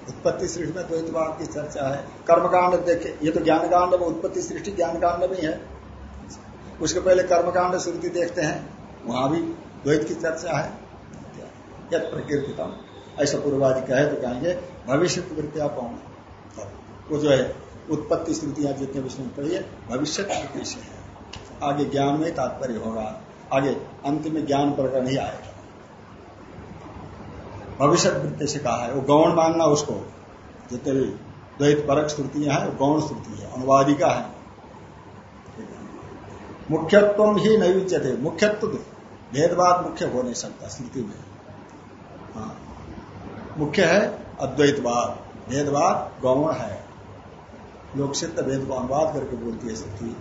उत्पत्ति सृष्टि में द्वैत द्वैतवाद की चर्चा है। कर्मकांड देखे, ये तो ज्ञान कांड में, उत्पत्ति सृष्टि ज्ञान कांड में है उसके पहले कर्मकांड श्रुति देखते हैं, वहाँ भी द्वैत की चर्चा है। यद प्रकीर्तितम। ऐसा पूर्वादि कहे तो कहेंगे, भविष्य वृत्तिया कौन वो जो है, उत्पत्ति स्मृतियाँ जितने विषय में पढ़िए, भविष्य वृत्ति से है। आगे ज्ञान में तात्पर्य होगा। आगे अंत में ज्ञान प्रकरण ही आएगा। भविष्य वृत्ति से कहा है, वो गौण मानना उसको। जितने भी द्वैत परक श्रुतियाँ हैं, वो गौण श्रुति है अनुवादिका है। मुख्यत्व ही नहीं उच्चते मुख्यत्व भेदवाद मुख्य हो नहीं सकता स्मृति में। हाँ मुख्य है अद्वैतवाद। भेदवाद गौण है। लोक सिद्ध भेद को अनुवाद करके बोलती है स्थिति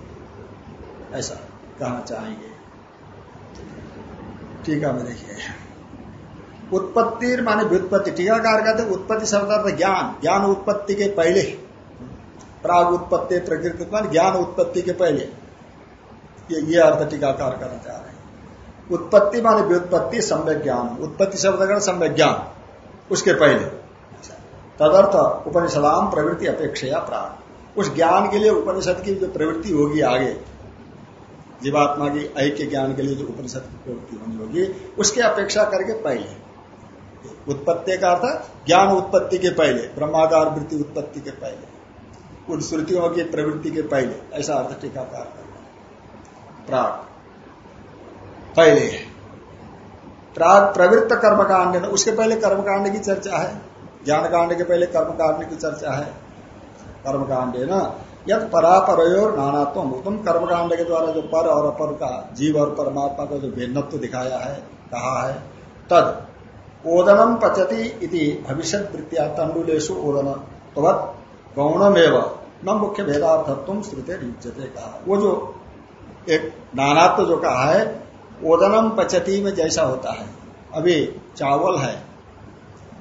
ऐसा कहना चाहेंगे। टीका में देखिए। उत्पत्ति माने व्युत्पत्ति। टीकाकार कहते उत्पत्ति शब्द ज्ञान। ज्ञान उत्पत्ति के पहले। प्राग उत्पत्ति, प्रकृति ज्ञान उत्पत्ति के पहले। ये ये अर्थ टीकाकार करना चाह रहे उत्पत्ति माने व्युत्पत्ति, सम्यक ज्ञान। उत्पत्ति शब्द सम्यक ज्ञान, उसके पहले। तदर्थ उपनिषदाम प्रवृत्ति अपेक्षा प्राण। उस ज्ञान के लिए उपनिषद की जो प्रवृत्ति होगी आगे, जीवात्मा की ऐक्य ज्ञान के लिए जो उपनिषद की प्रवृत्ति होनी होगी, उसकी अपेक्षा करके पहले। उत्पत्ति का अर्थ, ज्ञान उत्पत्ति के पहले ब्रह्मागार वृत्ति उत्पत्ति के पहले। उन श्रुतियों की प्रवृत्ति के पहले, ऐसा अर्थ टीकाकार करना प्राग पहले। प्रवृत्त कर्मकांड उसके पहले कर्मकांड की चर्चा है। ज्ञान कांड के पहले कर्मकांड की चर्चा है। कर्मकांड है ना? यद परापर और नानात्म उत्तम कर्मकांड के द्वारा जो पर और अपर का, जीव और परमात्मा का जो भिन्नत्व दिखाया है, कहा है, तद ओदनम पचती भविष्य वृत्तिया तंडुलेशु ओदन। तवत गौणमेव, न मुख्य भेदार्थत्व श्रुते युजते कहा। वो जो एक नानात्व जो कहा है ओदनम पचती में जैसा होता है। अभी चावल है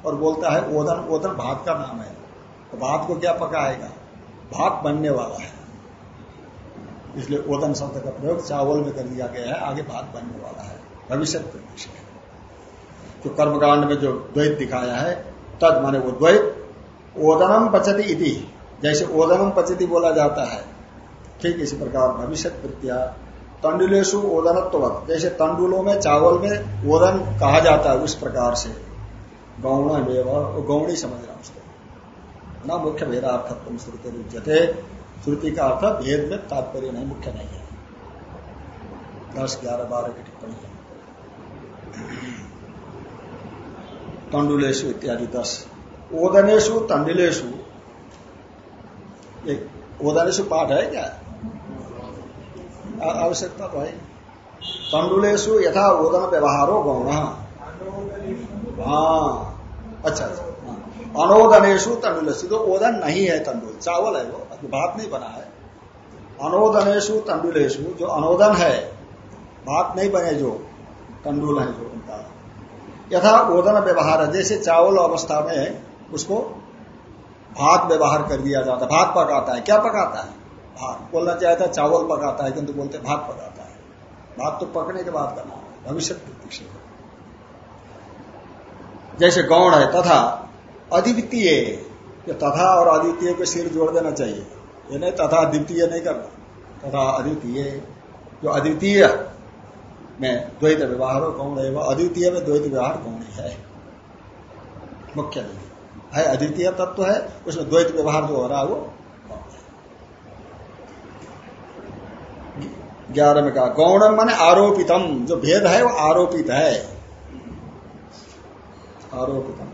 और बोलता है ओदन ओदन भात का नाम है। तो भात को क्या पकाएगा? भात बनने वाला है। इसलिए ओदन शब्द का प्रयोग चावल में कर दिया गया है, आगे भात बनने वाला है। भविष्य विषय जो कर्मकांड में जो द्वैत दिखाया है, तद माने वो द्वैत, ओदनम पचती इति। जैसे ओदनम पचती बोला जाता है, ठीक इसी प्रकार भविष्य वृत्तिया तंडुलेशु ओदनत्व जैसे तंडुलों में, चावल में ओदन कहा जाता है उस प्रकार से। गौण वो गौणी समझना उसको। न? मुख्य भेदार्थत्व श्रुति रुजते श्रुति का अर्थ भेद में तात्पर्य नहीं, मुख्य नहीं है। दस, ग्यारह, बारह की टिप्पणी है। तंडुलेशु इत्यादि दस। ओदनेशु, तंडुलेशु। एक ओदनेशु पाठ है क्या? आवश्यकता तो है तंडुलेशु यथा ओदन व्यवहारो गौण। हाँ। अच्छा अच्छा। हाँ। अनोदनेशु तंडुलेशु तो ओदन नहीं है तंडुल चावल है वो भात नहीं बना है। अनोदनेशु तंडुलेशु जो अनोदन है, भात नहीं बने जो तंडुल है जो उनका। यथा ओदन व्यवहार है जैसे चावल अवस्था में उसको भात व्यवहार कर दिया जाता है। भात पकाता है। क्या पकाता है? भात बोलना चाहता है, चावल पकाता है, किंतु बोलते भात पकाता है। भात तो पकने के बाद करना भविष्य से जैसे गौण है, तथा अद्वितीय तथा और अद्वितीय को सिर जोड़ देना चाहिए। ये नहीं तथा द्वितीय नहीं करना, तथा अद्वितीय। जो अद्वितीय में द्वैत व्यवहार कौन है, वह अद्वितीय में द्वैत व्यवहार कौन है। मुख्य नहीं है अद्वितीय तत्व है, उसमें द्वैत व्यवहार जो हो रहा है, वो ग्यारह में कहा गौणम माने आरोपितम, जो भेद है वो आरोपित है। आरोपितम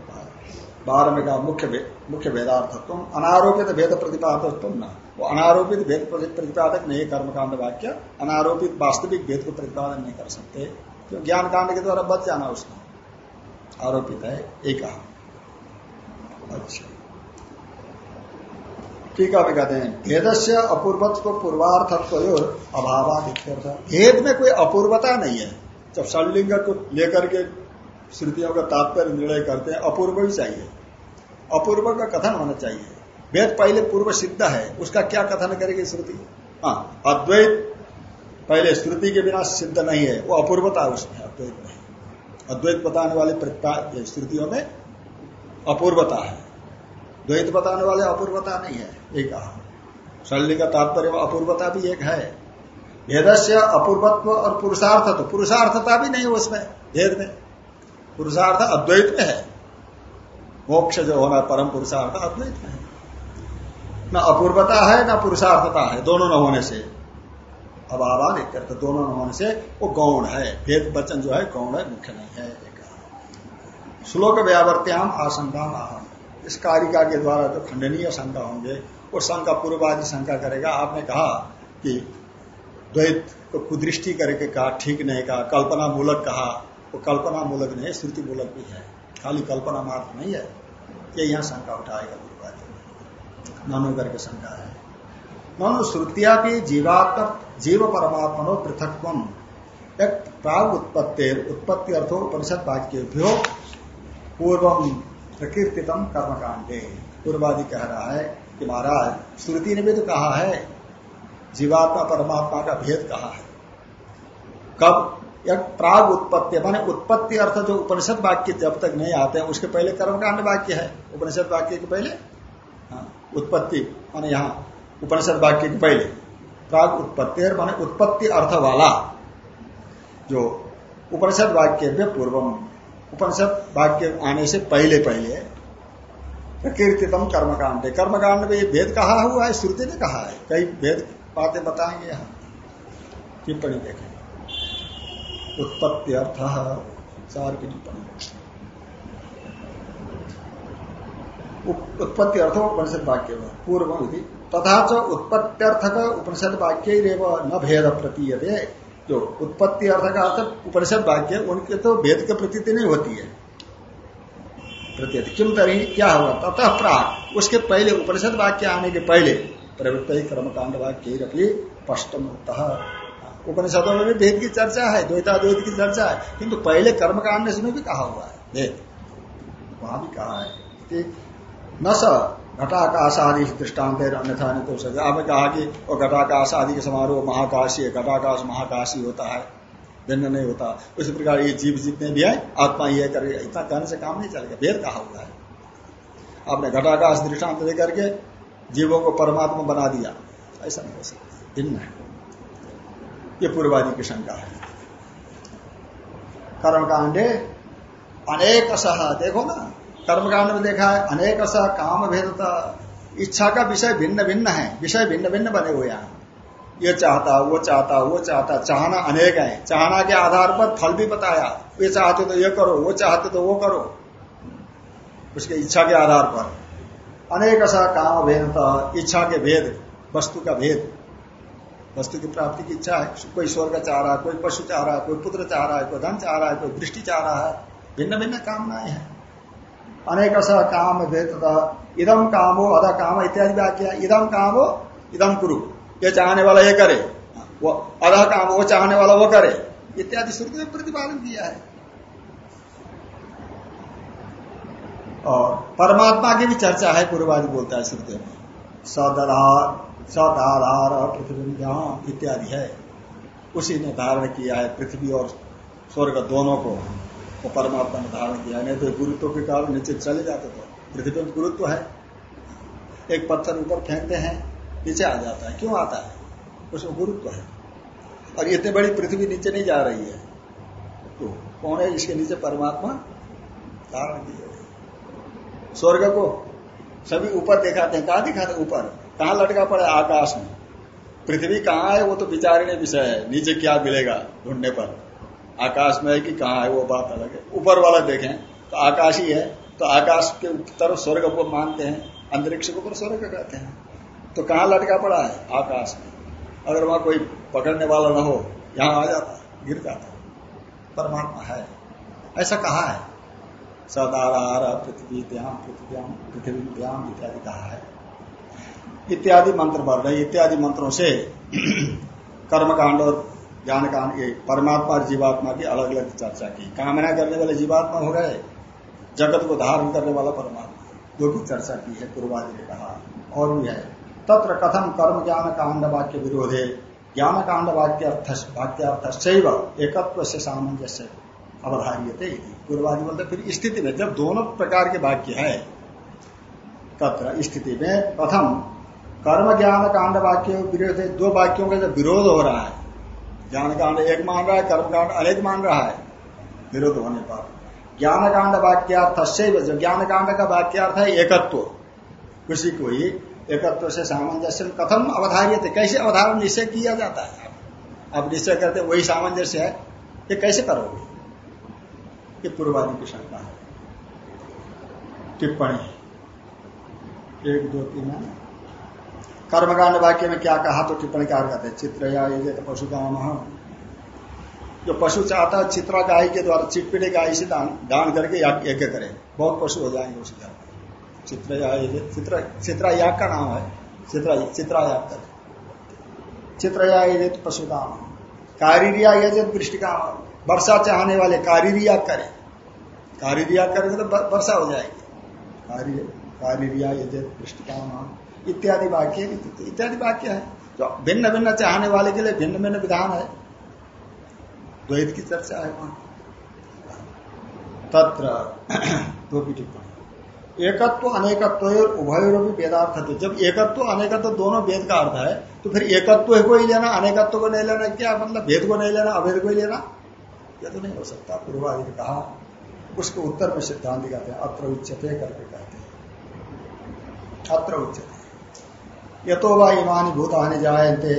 बारह में कहा, मुख्य मुख्य भेदार्थत्व अनारोपित भेद प्रतिपादक न। वो अनारोपित भेद प्रतिपादक नहीं कर्मकांड वाक्य, अनारोपित वास्तविक भेद को प्रतिपादन नहीं कर सकते। जो ज्ञान कांड के द्वारा बच जाना उसका। आरोपित है, एक अच्छा। टीका में कहते हैं भेद से अपूर्वत्व पूर्वार्थत्व अभाव भेद में कोई अपूर्वता नहीं है। जब षडलिंग को लेकर के श्रुतियों का तात्पर्य निर्णय करते हैं, अपूर्व ही चाहिए। अपूर्व का कथन होना चाहिए। वेद पहले पूर्व सिद्ध है, उसका क्या कथन करेगी श्रुति? हाँ अद्वैत पहले श्रुति के बिना सिद्ध नहीं है, वो अपूर्वता उसमें, अद्वैत नहीं। अद्वैत बताने वाले श्रुतियों में अपूर्वता है। द्वैत बताने वाले अपूर्वता नहीं है, एक कहा। शल्य का तात्पर्य अपूर्वता भी एक है। भेद से अपूर्वत्व और पुरुषार्थ तो पुरुषार्थता भी नहीं उसमें, भेद में। पुरुषार्थ अद्वैत में है। मोक्ष जो होना परम पुरुषार्थ अद्वैत में है। न अपूर्वता है, न पुरुषार्थता है, दोनों न होने से। अभावान एक करते, दोनों न होने से वो गौण है। भेद वचन जो है, गौण है, मुख्य नहीं है श्लोक व्यावर्त्याम आशंका इस कारिका के द्वारा जो खंडनीय शंका होंगे, वो शंका पूर्वादि शंका करेगा। आपने कहा कि द्वैत को कुदृष्टि करके कहा, ठीक नहीं कहा कल्पना मूलक कहा, वो कल्पना मूलक नहीं श्रुति मूलक भी है। खाली कल्पना मात्र नहीं है। ये यहाँ शंका उठाएगा पूर्वादि। ननु करके शंका है। ननु श्रुतिया भी जीवात्म जीव परमात्मनो पृथक एक प्राग उत्पत्ति उत्पत्ति अर्थो परिषद वाक्य पूर्वम प्रकीर्तितम कर्मकांडे। पूर्वादि कह रहा है कि महाराज श्रुति ने भी तो कहा है जीवात्मा परमात्मा का भेद कहा है? कब? एक प्राग उत्पत्ति माने उत्पत्ति अर्थ जो उपनिषद वाक्य जब तक नहीं आते हैं उसके पहले कर्मकांड वाक्य है। उपनिषद वाक्य के पहले? हाँ, उत्पत्ति माने यहाँ उपनिषद वाक्य के पहले। प्राग उत्पत्ति माने उत्पत्ति अर्थ वाला जो उपनिषद वाक्य में पूर्वम उपनिषद वाक्य आने से पहले पहले प्रकीर्तितम कर्मकांड। कर्मकांड में ये भेद कहा हुआ है? श्रुति ने कहा है। कई भेद बातें बताएँगे यहाँ। टिप्पणी देखें। उत्पत्ति अर्थ चार की टिप्पणी। उत्पत्ति अर्थ उपनिषद वाक्य पूर्व तथा च उत्पत्त्यर्थ का उपनिषद वाक्य न भेद प्रतीयते। जो उत्पत्ति अर्थ का अर्थ उपनिषद वाक्य, उनके तो भेद की प्रतीति नहीं होती है। प्रतीत किम तरी, क्या हुआ? ततः प्राग उसके पहले उपनिषद वाक्य आने के पहले, प्रवृत्त ही कर्मकांड वाक्य स्पष्टम उपनिषदों में भी भेद की चर्चा है द्वैता द्वैताद्वैत की चर्चा है, किंतु पहले कर्मकांड में भी कहा हुआ है भेद वहाँ भी कहा है न स घटाकाश आदि दृष्टांत अन्यथा नहीं तो सके आपने कहा कि वो घटाकाश आदि के समारोह महाकाशी है, घटाकाश महाकाशी होता है। भिन्न नहीं होता। उसी प्रकार ये जीव जितने भी है, आत्मा ये करेगा इतना कहने से काम नहीं चलेगा। भेद कहा हुआ है? आपने घटाकाश दृष्टांत देकर के जीवों को परमात्मा बना दिया। ऐसा नहीं हो सकता। भिन्न है। ये पूर्वादि की शंका है। कर्मकांडे अनेक सह, देखो ना कर्मकांड में देखा है, अनेक सह काम भेदता। इच्छा का विषय भिन्न भिन्न है, विषय भिन्न भिन्न बने हुए हैं। ये चाहता, वो चाहता वो चाहता, चाहना अनेक है। चाहना के आधार पर फल भी बताया। ये चाहते तो ये करो, वो चाहते तो वो करो। उसके इच्छा के आधार पर। अनेक सा काम भेद इच्छा के भेद, वस्तु का भेद। वस्तु की प्राप्ति की इच्छा है। कोई स्वर्ग चाह रहा है, कोई पशु चाह रहा है, कोई पुत्र चाह रहा है, कोई धन चाह रहा है, कोई दृष्टि चाह रहा है। भिन्न भिन्न कामनाएँ हैं। अनेक सा काम भेद इदम काम अदा काम इत्यादि वाक्य इदम काम इदम कुरु। ये चाहने वाला ये करे। वो अधा काम वो चाहने वाला वो करे। इत्यादि श्रुति ने प्रतिपादन किया है। और परमात्मा की भी चर्चा है, पूर्वादि बोलता है श्रुति में। सदाधार सदाधार पृथ्वी इत्यादि है। उसी ने धारण किया है पृथ्वी और स्वर्ग दोनों को। वो परमात्मा ने धारण किया, नहीं तो गुरुत्व के कारण नीचे चले जाते तो पृथ्वी में गुरुत्व है। एक पत्थर ऊपर फेंकते हैं, नीचे आ जाता है। क्यों आता है? उसमें गुरुत्व है। और इतनी बड़ी पृथ्वी नीचे नहीं जा रही है। तो कौन है इसके नीचे परमात्मा धारण किए? स्वर्ग को सभी ऊपर दिखाते हैं। कहा दिखाते ऊपर। कहा लटका पड़ा आकाश में। पृथ्वी कहाँ है? वो तो विचारणीय विषय है। नीचे क्या मिलेगा ढूँढने पर? आकाश में है कि कहाँ है, वो बात अलग है। ऊपर वाला देखें तो आकाश ही है। तो आकाश के तरफ़ स्वर्ग को मानते हैं, अंतरिक्ष को ऊपर स्वर्ग कहते हैं। तो कहाँ लटका पड़ा है? आकाश में। अगर वहाँ कोई पकड़ने वाला ना हो, यहाँ आ जाता गिर जाता परमात्मा है। ऐसा कहा है? सदार पृथ्वी ध्यान पृथ्व्याम पृथ्वी ध्यान इत्यादि कहा है? इत्यादि मंत्र बढ़ रहे इत्यादि मंत्रों से *clears throat* कर्मकांड और ज्ञान ये परमात्मा और जीवात्मा की अलग अलग चर्चा की। कामना करने वाले जीवात्मा हो गए, जगत को धारण करने वाला परमात्मा। जो भी चर्चा की है पूर्वादि ने कहा, और भी है। तत्र कथम कर्म ज्ञान कांड वाक्य विरोध। है ज्ञान कांड वाक्य अर्थ शैव एकत्व से सामंजस्य अवधार्य पूर्वादि बोलते, फिर स्थिति में जब दोनों प्रकार के वाक्य है, तत्र स्थिति में प्रथम कर्म ज्ञान कांड वाक्य विरोध, दो वाक्यों का जब विरोध हो रहा है ज्ञान कांड एक मान रहा है कर्म कांड अनेक मान रहा है। विरोध होने पर। ज्ञान कांड वाक्यार्थ जो ज्ञान कांड का वाक्यार्थ है एकत्व। उसी को ही एकत्व से सामंजस्य, कथम अवधार्य थे कैसे अवधारण निश्चय किया जाता है? आप निश्चय करते वही सामंजस्य है, ये कैसे करोगे? ये पूर्वादि की शंका है। टिप्पणी। एक, दो, तीन कर्मकांड वाक्य में क्या कहा तो टिप्पणी कार कहते हैं चित्र या ये तो पशु काम जो पशु चाहता है चित्रा गाय के द्वारा चिटपिटे गाय से दान दान करके यज्ञ करे, बहुत पशु हो जाएँगे उसी तरह। चित्र या चित्र चित्रा याग का नाम है चित्रा चित्रा याग कर चित्र या ये तो पशु काम कारिरिया ये वृष्टि काम वर्षा चाहने वाले कारिरिया करे। कारिरिया करेंगे तो वर्षा हो जाएगी। कारिरिया ये वृष्टि इत्यादि वाक्य इत्यादि वाक्य है। जो भिन्न भिन्न चाहने वाले के लिए भिन्न भिन्न विधान है। द्वैत की चर्चा है वहाँ। तत्र *clears throat* दो की टिप्पणी एकत्व, अनेकत्व उभयों भी वेदार्थ थे। जब एकत्व, अनेकत्व दोनों वेद का अर्थ है तो फिर एकत्व को ही लेना, अनेकत्व को नहीं लेना, क्या मतलब भेद को नहीं लेना, अभेद को ही लेना? यह तो नहीं हो सकता। पूर्वादि ने कहा, उसके उत्तर में सिद्धांत कहते हैं, अत्र उच्चते करके कहते हैं। अत्र उच्चते यथो वा इमानी भूतानि जायते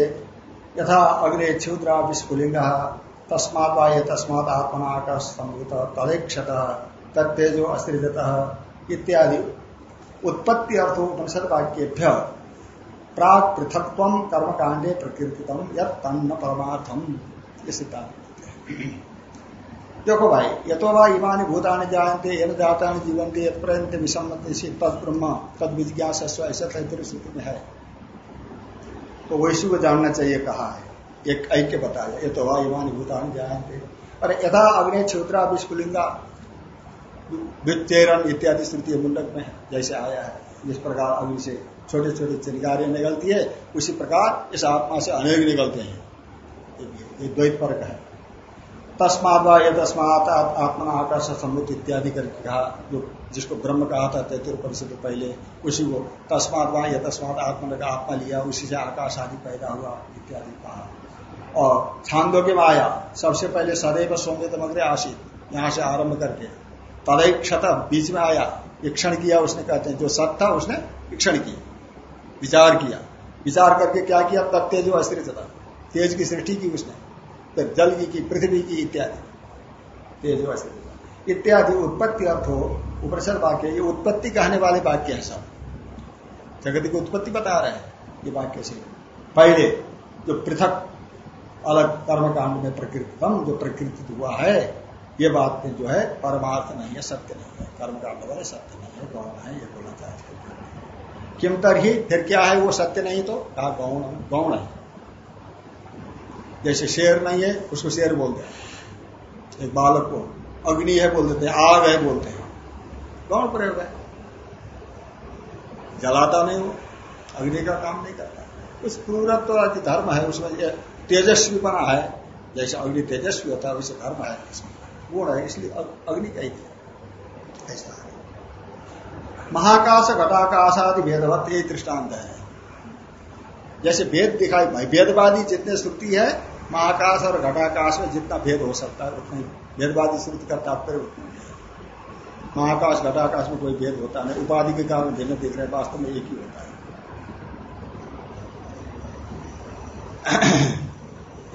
यथा अग्रे क्षुद्रा विस्फुलिंग तस्मात वा ये तस्मात आत्मना संभूत तदेक्षत तत्तेजो अस्त्रित इत्यादि। उत्पत्ति अर्थ उपनिषद वाक्यभ्य प्राग पृथक कर्म कांडे प्रकृतितम यद तन्न परमार्थम ये सिद्धांत देखो भाई ये तो भाई इमानी भूतानि जानते ये जाता जीवंते पर्यंत विसम्मति तद ब्रह्म तद विज्ञास ऐसा तैतरी स्थिति में है। तो वैसी को जानना चाहिए कहा है। एक ऐक्य बताया। ये तो भाई भूतान ज्ञान थे। अरे यथा अग्नि क्षुद्रा विस्फुलिंगा विचेरन इत्यादि स्मृति मुंडक में जैसे आया है। जिस प्रकार अग्नि से छोटे छोटे चिंगारियाँ निकलती है, उसी प्रकार इस आत्मा से अनेक निकलते हैं। ये द्वैत पर्क है। तस्मात व तस्मात आत्मा आकाश समुद्र इत्यादि करके कहा, जो जिसको ब्रह्म कहा था तैतर परिषद पहले, उसी को तस्मात व या तस्मात आत्मा का आत्मा लिया, उसी से आकाश आदि पैदा हुआ, इत्यादि कहा। और छांदो के आया सबसे पहले सदैव सौम्य तमग्रे आशित यहाँ से आरंभ करके तदय क्षत बीच में आया ईक्षण किया उसने कहते हैं, जो सत था उसने ईक्षण किया, विचार किया। विचार करके क्या किया? तब तेज अस्त्रित तेज की सृष्टि की उसने। फिर जल की, पृथ्वी की इत्यादि। इत्यादि उत्पत्ति अर्थ हो उपनिषद वाक्य, ये उत्पत्ति कहने वाले वाक्य है सब। जगत की उत्पत्ति बता रहे हैं ये वाक्य से। पहले जो पृथक अलग कर्मकांड में प्रकृतितम जो प्रकृति हुआ है, ये बात में जो है परमार्थ नहीं है, सत्य नहीं है। कर्म कांड वाले सत्य नहीं है, गौण है, ये बोलना चाहते किम तरही फिर क्या है वो सत्य नहीं तो? कहा गौण गौण है। जैसे शेर नहीं है, उसको शेर बोलते हैं। एक बालक को अग्नि है बोल देते हैं, आग है बोलते हैं। गौण प्रयोग है? जलाता नहीं वो, अग्नि का काम नहीं करता। कुछ क्रूरत्व धर्म है, उसमें तेजस्वी बना है, जैसे अग्नि तेजस्वी होता है, वैसे धर्म है। इसमें गुण है इसलिए अग्नि कही थी ऐसा महाकाश, घटाकाश आदि भेदवत यही दृष्टांत है। जैसे भेद दिखाई भेदवादी जितने श्रुति है महाकाश और घटाकाश में जितना भेद हो सकता है, उतने भेदवादी श्रुति का तात्पर्य उतना है महाकाश, घटाकाश में कोई भेद होता नहीं। उपाधि के कारण भिन्न दिख रहे वास्तव में एक ही होता है।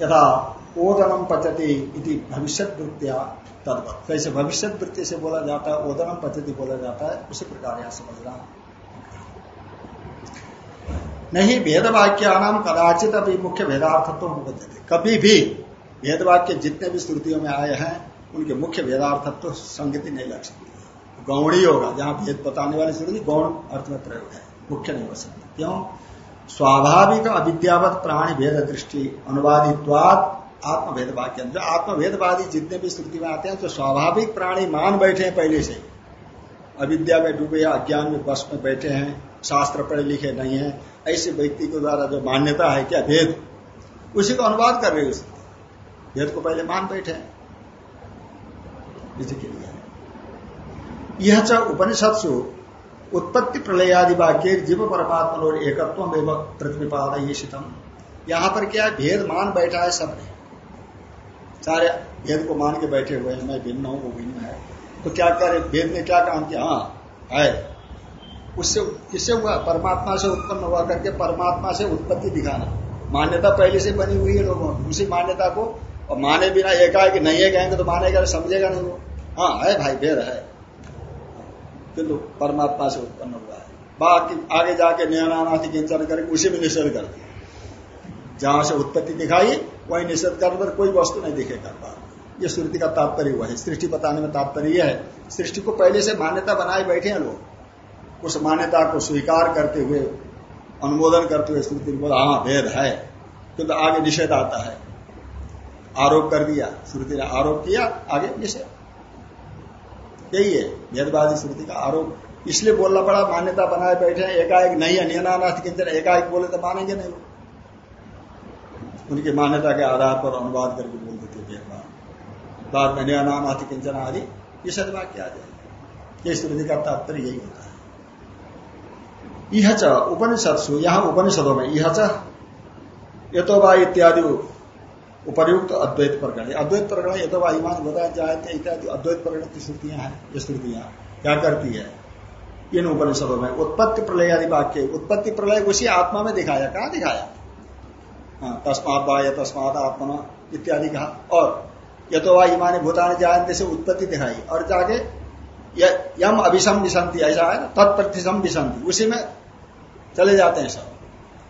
यथा ओदनम पचती भविष्य वृत्तिया तद्वत। कैसे भविष्य वृत्ति से बोला जाता है, ओदनम पचती बोला जाता है, उसी प्रकार यहाँ समझना। नहीं भेद वाक्य नाम कदाचित अभी मुख्य भेदार्थत्व बदलते कभी भी भेद वाक्य जितने भी श्रुतियों में आए हैं, उनके मुख्य भेदार्थत्व संगति नहीं लग सकती। गौण होगा, जहाँ भेद बताने वाली श्रुति, गौण अर्थ में प्रयोग है, मुख्य नहीं हो सकती। क्यों? स्वाभाविक अविद्यावत प्राणी भेद दृष्टि अनुवादित्वाद आत्मभेद वाक्य जो आत्मभेदवादी जितने भी स्थिति में आते हैं तो स्वाभाविक प्राणी मान बैठे हैं पहले से, अविद्या में डूबे अज्ञान में बस में बैठे हैं शास्त्र पढ़े लिखे नहीं है, ऐसे व्यक्ति के द्वारा जो मान्यता है क्या भेद? उसी को अनुवाद कर रहे हो भेद को पहले मान बैठे हैं। के लिए। यह च उपनिषद उत्पत्ति प्रलय आदि वाक्य जीव परमात्मा और एकत्व प्रतिपाद ये यहाँ पर क्या भेद मान बैठा है सबने सारे भेद को मान के बैठे हुए हैं। मैं भिन्न हूँ, वो भिन्न है। तो क्या करे भेद ने क्या काम किया? हाँ है। उससे किससे हुआ परमात्मा से उत्पन्न हुआ करके परमात्मा से उत्पत्ति दिखाना। मान्यता पहले से बनी हुई है लोगों उसी मान्यता को। और माने बिना एकाएक नहीं है कहेंगे तो मानेगा समझेगा नहीं वो। हाँ है भाई, भेद है। किंतु परमात्मा से उत्पन्न हुआ है। बाकी आगे जाके नियनानाथि किंचन करके उसी में निषेध कर दिया। जहाँ से उत्पत्ति दिखाई, वही निषेध कर पर कोई वस्तु नहीं दिखेगा ये श्रुति का तात्पर्य हुआ है। सृष्टि बताने में तात्पर्य है, सृष्टि को पहले से मान्यता बनाए बैठे हैं लोग। उस मान्यता को स्वीकार करते हुए, अनुमोदन करते हुए स्मृति ने बोला हाँ भेद है। किंतु तो आगे निषेध आता है। आरोप कर दिया श्रुति ने आरोप किया, आगे निषेध। यही है, भेदवादी श्रुति का आरोप। इसलिए बोलना पड़ा, मान्यता बनाए बैठे एकाएक नहीं है नियनानाथ किंचन एकाएक बोले तो मानेंगे नहीं। उनकी मान्यता के आधार पर अनुवाद करके बोल देते भेदभाव बाद में नियनाम आदि किंचन आदि ये सदवाक्य आ जाए ये स्मृति का तात्पर्य यही होता है। यह च उपनिषद यहाँ उपनिषदों में यह च यथोबा इत्यादि उपर्युक्त अद्वैत प्रकरण। अद्वैत प्रकरण ये तो ईमान बताया जाए इत्यादि अद्वैत प्रकरण की श्रुतियाँ हैं ये श्रुतियाँ क्या करती है इन उपनिषदों में। उत्पत्ति प्रलय आदि वाक्य उत्पत्ति प्रलय उसी आत्मा में दिखाया कहा दिखाया? हाँ, तस्मात वा तस्मात आत्मा इत्यादि कहा। और ये तो वह भूतान जानते से उत्पत्ति दिखाई। और जाके यम अभिषम विसंति ऐसा है ना? तत्प्रतिशम विसंति उसी में चले जाते हैं सब।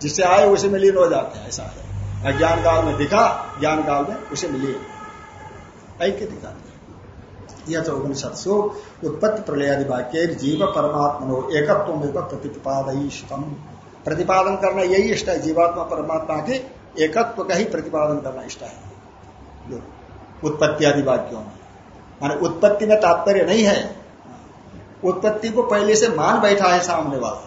जिससे आए, उसी में लीन हो जाते हैं ऐसा है अज्ञान काल में दिखा, ज्ञान काल में उसे मिलिए ऐक्य दिखाते यह चौपनिषद सो उत्पत्ति प्रलयादि वाक्य, जीव परमात्मा एकत्व में प्रतिपादयिष्टम। प्रतिपादन करना यही इष्ट है, जीवात्मा परमात्मा के एकत्व का ही प्रतिपादन करना इष्ट है। उत्पत्ति आदि वाक्यों में। माने उत्पत्ति में तात्पर्य नहीं है। उत्पत्ति को पहले से मान बैठा है सामने वाला।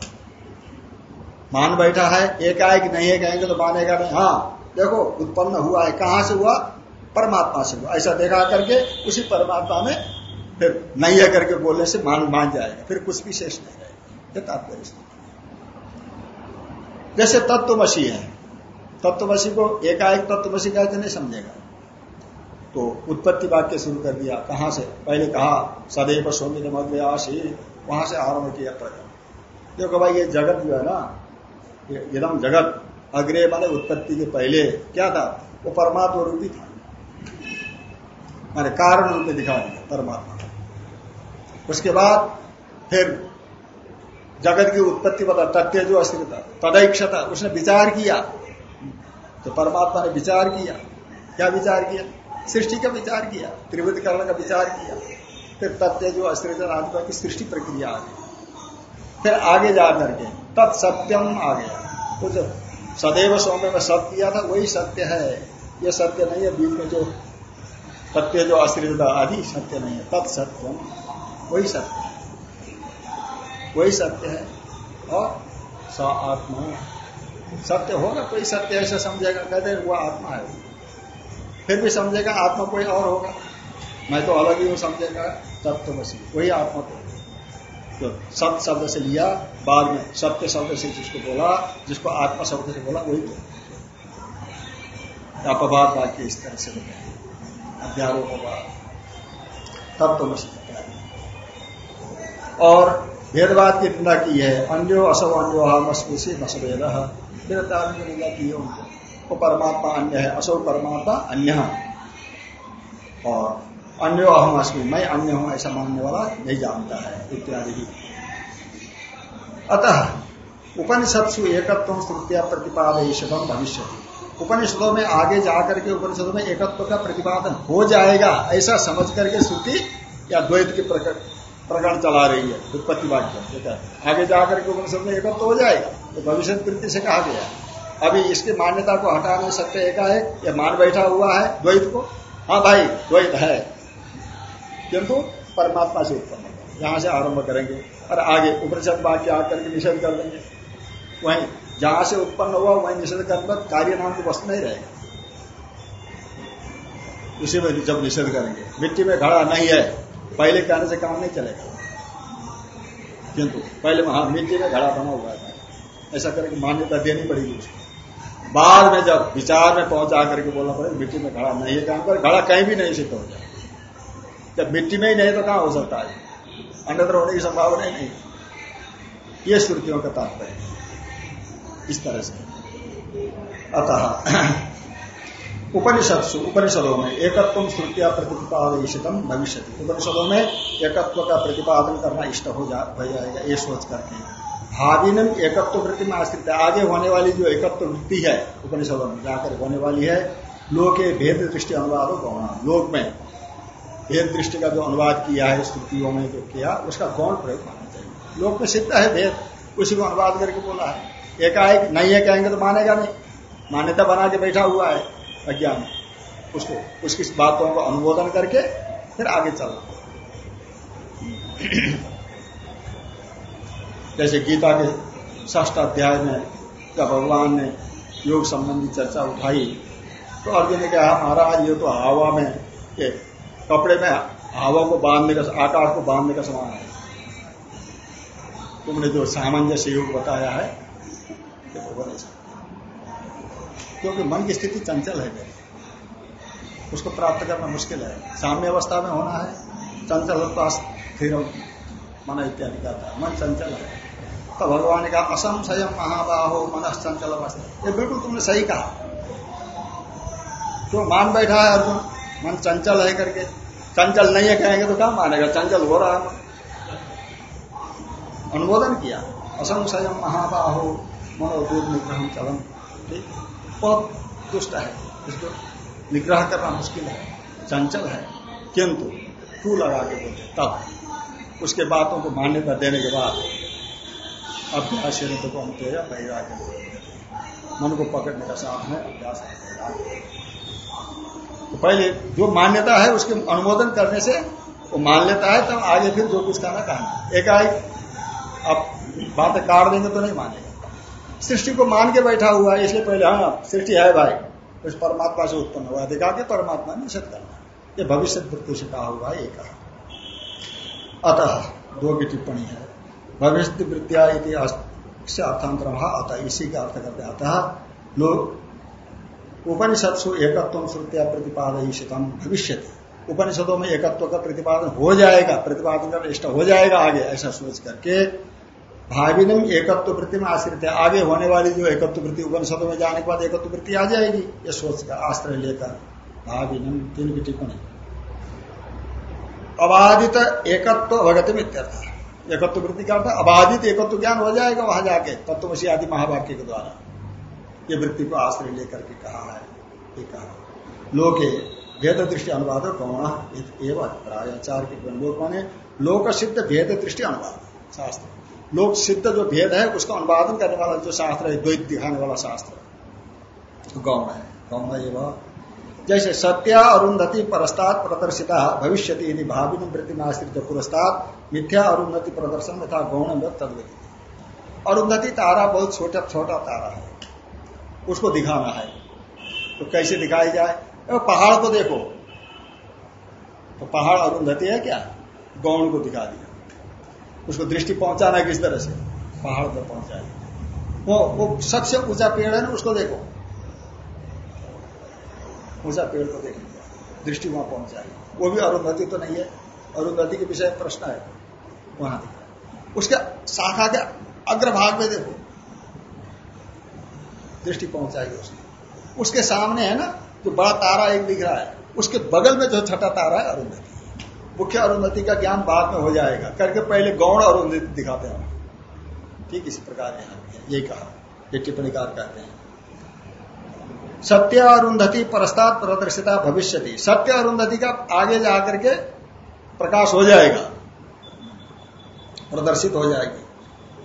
मान बैठा है एकाएक नहीं है कहेंगे तो मानेगा नहीं। हाँ देखो, उत्पन्न हुआ है। कहाँ से हुआ? परमात्मा से हुआ। ऐसा देखा करके उसी परमात्मा में फिर नहीं है करके बोलने से मान मान जाएगा। फिर कुछ भी शेष नहीं रहेगा। ये तात्पर्य जैसे तत्वमसी है। तत्वमसी को एकाएक तत्वमसी कहते नहीं समझेगा। तो उत्पत्ति वाक्य शुरू कर दिया। कहाँ से? पहले कहा, सदैव सोमी नमद्यासी वहाँ से आरंभ किया प्रकरण देखो भाई, ये जगत जो है ना एकदम जगत अग्रे माने उत्पत्ति के पहले, क्या था? वो परमात्मा रूपी था। माने कारण रूप में दिखा दिया, परमात्मा। उसके बाद फिर जगत की उत्पत्ति बता तथ्य जो अस्थिरता तदैक्षता, उसने विचार किया। तो परमात्मा ने विचार किया। क्या विचार किया? सृष्टि का विचार किया त्रिवृतकरण का विचार किया। फिर तथ्य जो अस्थिरता आदि की सृष्टि प्रक्रिया आ गई। फिर आगे जा करके तत्सत्यम आ गया। तो जो सदैव सौम्य में सत्य किया था, वही सत्य है। ये सत्य नहीं है, बीच में जो सत्य जो अश्रिता आदि सत्य नहीं है। तत्सत्यम वही सत्य है। वही सत्य है, और स आत्मा सत्य होगा, कोई सत्य ऐसा समझेगा, कहते हैं, वो आत्मा है। फिर भी समझेगा, आत्मा कोई और होगा। मैं तो अलग ही हूँ, समझेगा तत्व बसी वही आत्मा तो। तो सत्य शब्द से लिया, बाद में सत्य शब्द से जिसको बोला, जिसको आत्मा शब्द से बोला, वही अपवाद वाक्य इस तरह से तब तो मसी और भेदवाद की निंदा की है। अन्यो असव अन्यो मस्मिशी मसवेद वेदता की निंदा की है उनको। वो परमात्मा अन्य है। असो परमात्मा अन्य। और अन्यो अहम अस्मी, मैं अन्य हूँ ऐसा मानने वाला नहीं जानता है, इत्यादि ही। अतः उपनिषत्सु एकत्व श्रुतिया प्रतिपादन भविष्य उपनिषदों में आगे जाकर के उपनिषदों में एकत्व का प्रतिपादन हो जाएगा, ऐसा समझ करके श्रुति या द्वैत के प्रकरण चला रही है उत्पत्ति वाक्य। आगे जाकर के उपनिषद में एकत्व हो जाएगा तो भविष्य वृत्ति से कहा गया। अभी इसकी मान्यता को हटा नहीं सकते एकाएक, या मान बैठा हुआ है द्वैत को? हाँ भाई, द्वैत है। किंतु परमात्मा से उत्पन्न होगा। यहाँ से आरंभ करेंगे और आगे उपनिषद वाक्य आकर के निषेध कर देंगे। वहीं जहाँ से उत्पन्न हुआ, वहीं निषेध करने पर कार्य नाम की वस्तु नहीं रहेगा। उसी में जब निषेध करेंगे, मिट्टी में घड़ा नहीं है, पहले कहने से काम नहीं चलेगा। किंतु पहले वहाँ मिट्टी में घड़ा बना हुआ था ऐसा करके मान्यता देनी पड़ेगी उसको। बाद में जब विचार में पहुँचा करके बोलना पड़ेगा, मिट्टी में घड़ा नहीं है काम कर घड़ा कहीं भी नहीं सिद्ध हो जाए जब मिट्टी में ही नहीं तो कहा हो सकता है? अन्यत्र होने की संभावना ही नहीं। ये श्रुतियों का तात्पर्य इस तरह से। अतः उपनिषद उपनिषदों में एकत्व श्रुतिया प्रतिपादितम भविष्य उपनिषदों में एकत्व का प्रतिपादन करना इष्ट हो जाएगा, ये सोच करके। भाविनम एकत्व वृत्ति में आश्रित आगे होने वाली जो एकत्व वृत्ति है, उपनिषदों में, जाकर होने वाली है लोग भेद दृष्टि अनुवाद गौण लोक में भेद दृष्टि का जो अनुवाद किया है, स्तुतियों में जो किया, उसका गौण प्रयोग मानना चाहिए? लोक में सिद्ध है भेद उसी को अनुवाद करके बोला है। एकाएक नहीं है कहेंगे तो मानेगा नहीं। मान्यता बना के बैठा हुआ है अज्ञान। उसको, उसकी बातों को अनुमोदन करके फिर आगे चल *clears throat* जैसे गीता के ष्ठ अध्याय में जब भगवान ने योग संबंधी चर्चा उठाई तो अर्जुन ने कहा, महाराज, ये तो हवा में कपड़े में हवा को बांधने का आकाश को बांधने का समान है। तुमने जो सामंजस्य योग बताया है क्योंकि मन की स्थिति चंचल है उसको प्राप्त करना मुश्किल है। साम्य अवस्था में होना है, चंचल स्थिर मन इत्यादि का था। मन चंचल है। तो भगवान ने कहा महाबाहो मन चंचल अवस्था ये बिल्कुल तुमने सही कहा। क्यों मान बैठा है अर्जुन मन चंचल है करके। चंचल नहीं है कहेंगे तो क्या मानेगा? चंचल हो रहा है। अनुमोदन किया। असंशय महाबाहो मनोदूर निग्रह चलन ठीक? बहुत दुष्ट है। इसको निग्रह करना मुश्किल है। चंचल है। किंतु तू लगा के बोलते तब उसके बातों को मान्यता देने के बाद अभ्यास को अंत वैराग्य मन को पकड़ने का साधन है। अभ्यास है। तो पहले जो मान्यता है उसके अनुमोदन करने से वो मान लेता है, तब आगे फिर जो कुछ कहना कहना एकाएक अब बातें काट देंगे तो नहीं मानेगा। सृष्टि को मान के बैठा हुआ इसलिए पहले हाँ सृष्टि है भाई। उस परमात्मा से उत्पन्न हुआ दिखा के परमात्मा निषेध करना ये भविष्य वृत्ति से कहा हुआ है, एक अतः दो की टिप्पणी है। भविष्य वृत्तिया अर्थांतर अतः इसी का अर्थ करते अतः लोग उपनिषद एकत्व श्रुतिया प्रतिपादन भविष्य उपनिषदों में एकत्व का प्रतिपादन हो जाएगा, प्रतिपादन का इष्ट हो जाएगा आगे, ऐसा सोच करके भाविनम एकत्व वृत्ति में आश्रित है। आगे होने वाली जो एकत्व वृत्ति उपनिषदों में जाने के बाद एकत्व वृत्ति आ जाएगी, ये सोच का आश्रय लेकर भाविनम तीन की टिप्पणी। अबाधित एकत्व भगत में एकत्व वृत्ति का अर्थ, अबाधित एकत्व ज्ञान हो जाएगा वहाँ जाके तत्वशी आदि महावाक्य के द्वारा। ये वृत्ति को आश्रय लेकर के कहा है, ये कहा लोके भेद दृष्टि अनुवाद गौण एवं प्रायाचार के लोक माने लोक सिद्ध भेद दृष्टि अनुवाद। शास्त्र। लोक सिद्ध जो भेद है, उसका अनुवादन करने वाला जो शास्त्र है, द्वैत दिखाने वाला शास्त्र। गौण है। गौण एवं जैसे सत्या अरुंधति परस्ताद प्रदर्शिता भविष्य यदि भाविनी वृत्ति पुरस्ताद मिथ्या अरुंधति प्रदर्शन तथा गौण तद्वती अरुंधति तारा बहुत छोटा छोटा तारा है। उसको दिखाना है। तो कैसे दिखाई जाए? पहाड़ को देखो। तो पहाड़ अरुंधति है क्या? गौण को दिखा दिया। उसको दृष्टि पहुंचाना है किस तरह से? पहाड़ पर पहुँचाए वो वो सबसे ऊँचा पेड़ है ना, उसको देखो। ऊँचा पेड़ को देख। लिया दृष्टि वहाँ पहुँचाए वो भी अरुंधति तो नहीं है। अरुंधति के विषय प्रश्न है। वहाँ उसके शाखा के अग्रभाग में देखो। दृष्टि पहुंचाएगी उसने। उसके सामने है ना, जो बड़ा तारा एक दिख रहा है, उसके बगल में जो छठा तारा है अरुंधति। मुख्य अरुंधति का ज्ञान बाद में हो जाएगा। करके पहले गौण अरुंधति दिखाते हैं। ठीक इसी प्रकार यहाँ कहा, ये टिप्पणीकार कहते हैं। सत्य अरुंधति परस्ताद प्रदर्शिता भविष्य सत्य अरुंधति का आगे जाकर के प्रकाश हो जाएगा। प्रदर्शित हो जाएगी।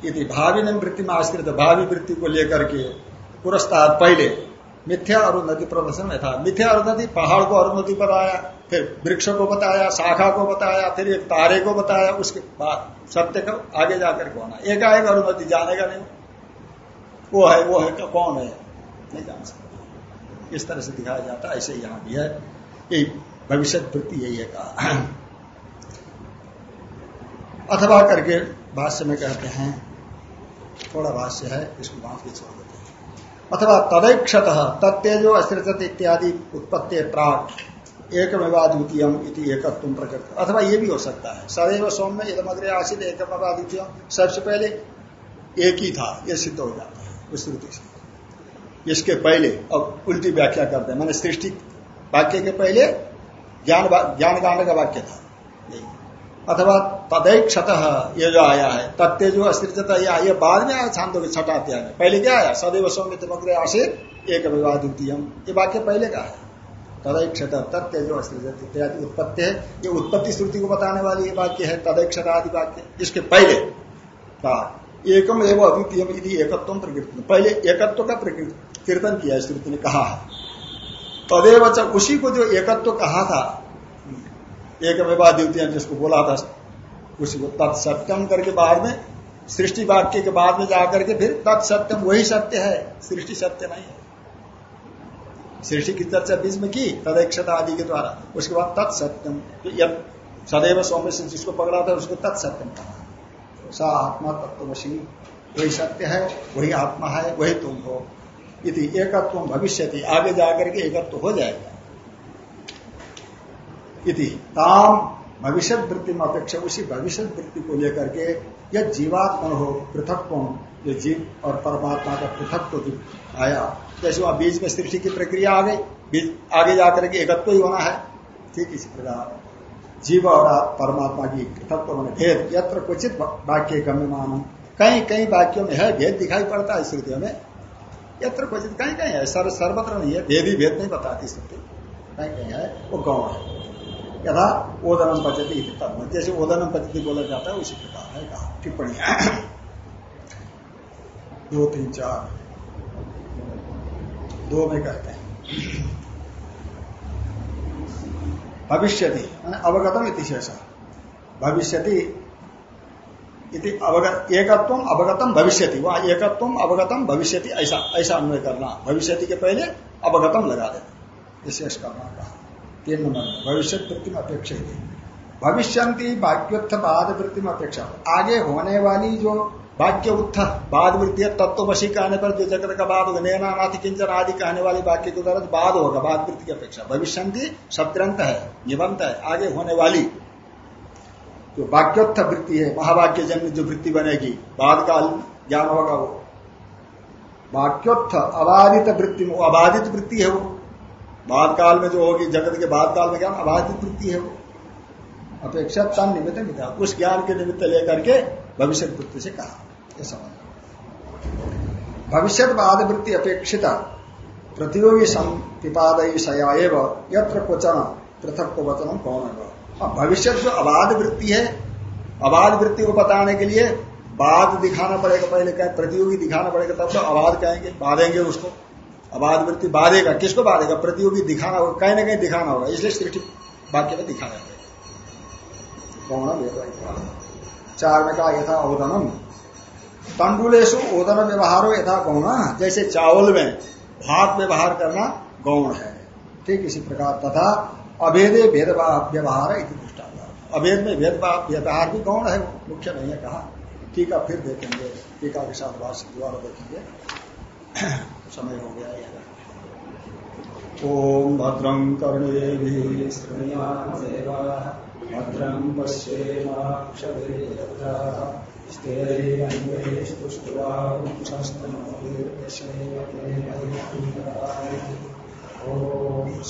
यदि भावी वृत्ति में आश्रित भावी वृत्ति को लेकर के पुरस्कार पहले। मिथ्या अरुंधति प्रदर्शन में था। मिथ्या अरुंधति पहाड़ को अरुंधति बताया, फिर वृक्ष को बताया, शाखा को बताया, फिर एक तारे को बताया, उसके बाद सत्य का आगे जाकर के होना एकाएक अरुंधति जानेगा नहीं। वो है वो है, कौन है? नहीं जान सकता। इस तरह से दिखाया जाता ऐसे यहाँ भी है। यही भविष्य वृत्ति यही है कहा। अथवा करके भाष्य में कहते हैं, थोड़ा भाष्य है, इसको बाँध के छोड़ अथवा तदैक्षत तत्तेजो अस्त्रत इत्यादि उत्पत्ति प्राक एक द्वितीय एकत्व प्रकृत अथवा ये भी हो सकता है। सदैव सौम्य इधमग्रे आशित एक द्वितीय सबसे पहले एक ही था, ये सिद्ध हो जाता है उस श्रुति से। इसके पहले, अब उल्टी व्याख्या करते हैं मैंने सृष्टि वाक्य के पहले ज्ञान ज्ञान का वाक्य था। अथवा तदैक्षत ये जो आया है, तत्ते जो अस्थिरता ये आया बाद में आया, छांदो के अध्याय में। पहले क्या आया? सदैव सौम्य मग्र आशित एक विवाद ये वाक्य पहले का है। तदैक्षत, तत्ते जो अस्थिरता उत्पत्ति है, ये उत्पत्ति श्रुति को बताने वाली ये वाक्य है तदैक्षत आदि वाक्य। इसके पहले एकम एवं अद्वितीय यदि एकत्व प्रकृति पहले एकत्व का कीर्तन किया श्रुति ने कहा है। तदेव उसी को जो एकत्व कहा था एक द्वितीय जिसको बोला था उसी को तत्सत्यम करके बाद में, सृष्टि वाक्य के बाद में जाकर के फिर तत्सत्यम वही सत्य है, सृष्टि सत्य नहीं है। सृष्टि की चर्चा बीच में की, तदेक्षता आदि के द्वारा, उसके बाद तत्सत्यम तो सदैव सौम्य से जिसको पकड़ा था उसको तत्सत्यम कहा। सा आत्मा तत्वशी वही सत्य है, वही आत्मा है, वही तुम हो। यदि एकत्व भविष्य आगे जाकर के एकत्व हो जाएगा। इति। ताम भविष्य वृत्ति में अपेक्षा उसी भविष्य वृत्ति को लेकर के यह जीवात्मा हो पृथक जो जीव और परमात्मा का पृथक तो आया। जैसे वहाँ बीज में सृष्टि की प्रक्रिया आ गई, बीज आगे जाकर के एकत्व ही होना है। ठीक इसी प्रकार, जीव और परमात्मा की पृथक होने, भेद, यत्र क्वचित वाक्य गम्य मानम कहीं कई वाक्यों में है, भेद दिखाई पड़ता है श्रुतियों में। यत्र क्वचित, कहीं कहीं है सर सर्वत्र नहीं है, भेद ही भेद नहीं बताती श्रुति कहीं कहीं है, वो गौण है। यथा ओदनम पचती तब जैसे ओदनम पचती बोला जाता है, उसी प्रकार है कहा। टिप्पणी। दो, तीन, चार। दो में कहते हैं। भविष्यति अवगतम इति शेष। भविष्यति इति अवगत एकत्व अवगतम भविष्यति। वहाँ एकत्व अवगतम भविष्यति, ऐसा ऐसा अन्वय करना। भविष्यति के पहले अवगतम लगा देना। विशेष करना कहा तीन नंबर में भविष्य वृत्ति में अपेक्षा भविष्य वाक्योत्थ बाद वृत्ति में अपेक्षा। आगे होने वाली जो वाक्य उत्थ बाद वृत्ति है तत्वशी कहने पर जो जगत का बाद होगा नैना नाथ किंचन आदि कहने वाली वाक्य के द्वारा बाद होगा, बाद वृत्ति की अपेक्षा। भविष्य शब्दंत है, निबंत है, आगे होने वाली जो वाक्योत्थ वृत्ति है महावाक्य जन्म जो वृत्ति बनेगी, बाद काल ज्ञान होगा वो। वाक्योत्थ अबाधित वृत्ति में अबाधित वृत्ति है वो। बाद काल में जो होगी जगत के बाद काल में ज्ञान अबाधित वृत्ति है वो। अपेक्षा तन निमित्त मिला उस ज्ञान के निमित्त लेकर के भविष्य वृत्ति से कहा। यह समझ भविष्य बाद वृत्ति अपेक्षित। प्रतियोगी संपिपादयी सया यत्र क्वचन पृथक को वचन कौन है हाँ, भविष्य जो अबाध वृत्ति है अबाध वृत्ति को बताने के लिए बाद दिखाना पड़ेगा। पहले कहें प्रतियोगी दिखाना पड़ेगा तब तो अबाध कहेंगे बाधेंगे उसको। अबाध वृत्ति बाधेगा किसको बाधेगा प्रतियोगी दिखाना होगा, कहीं ना कहीं दिखाना होगा, इसलिए सृष्टि वाक्य में दिखाया दिखाना पड़ेगा चार में कहा यथा ओदनम। तंडुलेशु ओदन व्यवहार हो यथा गौण जैसे चावल में भात व्यवहार करना गौण है। ठीक इसी प्रकार तथा अभेदे भेदभाव व्यवहार है अभेद में भेदभाव व्यवहार भी गौण है, मुख्य नहीं है कहा। टीका फिर देखेंगे, टीका के साथ द्वारा देखेंगे। समय हो गया है ओम भद्रं कर्णे भद्रं पश्येम्ष्टुष्टुवांशस्तनोर्यशेम ओम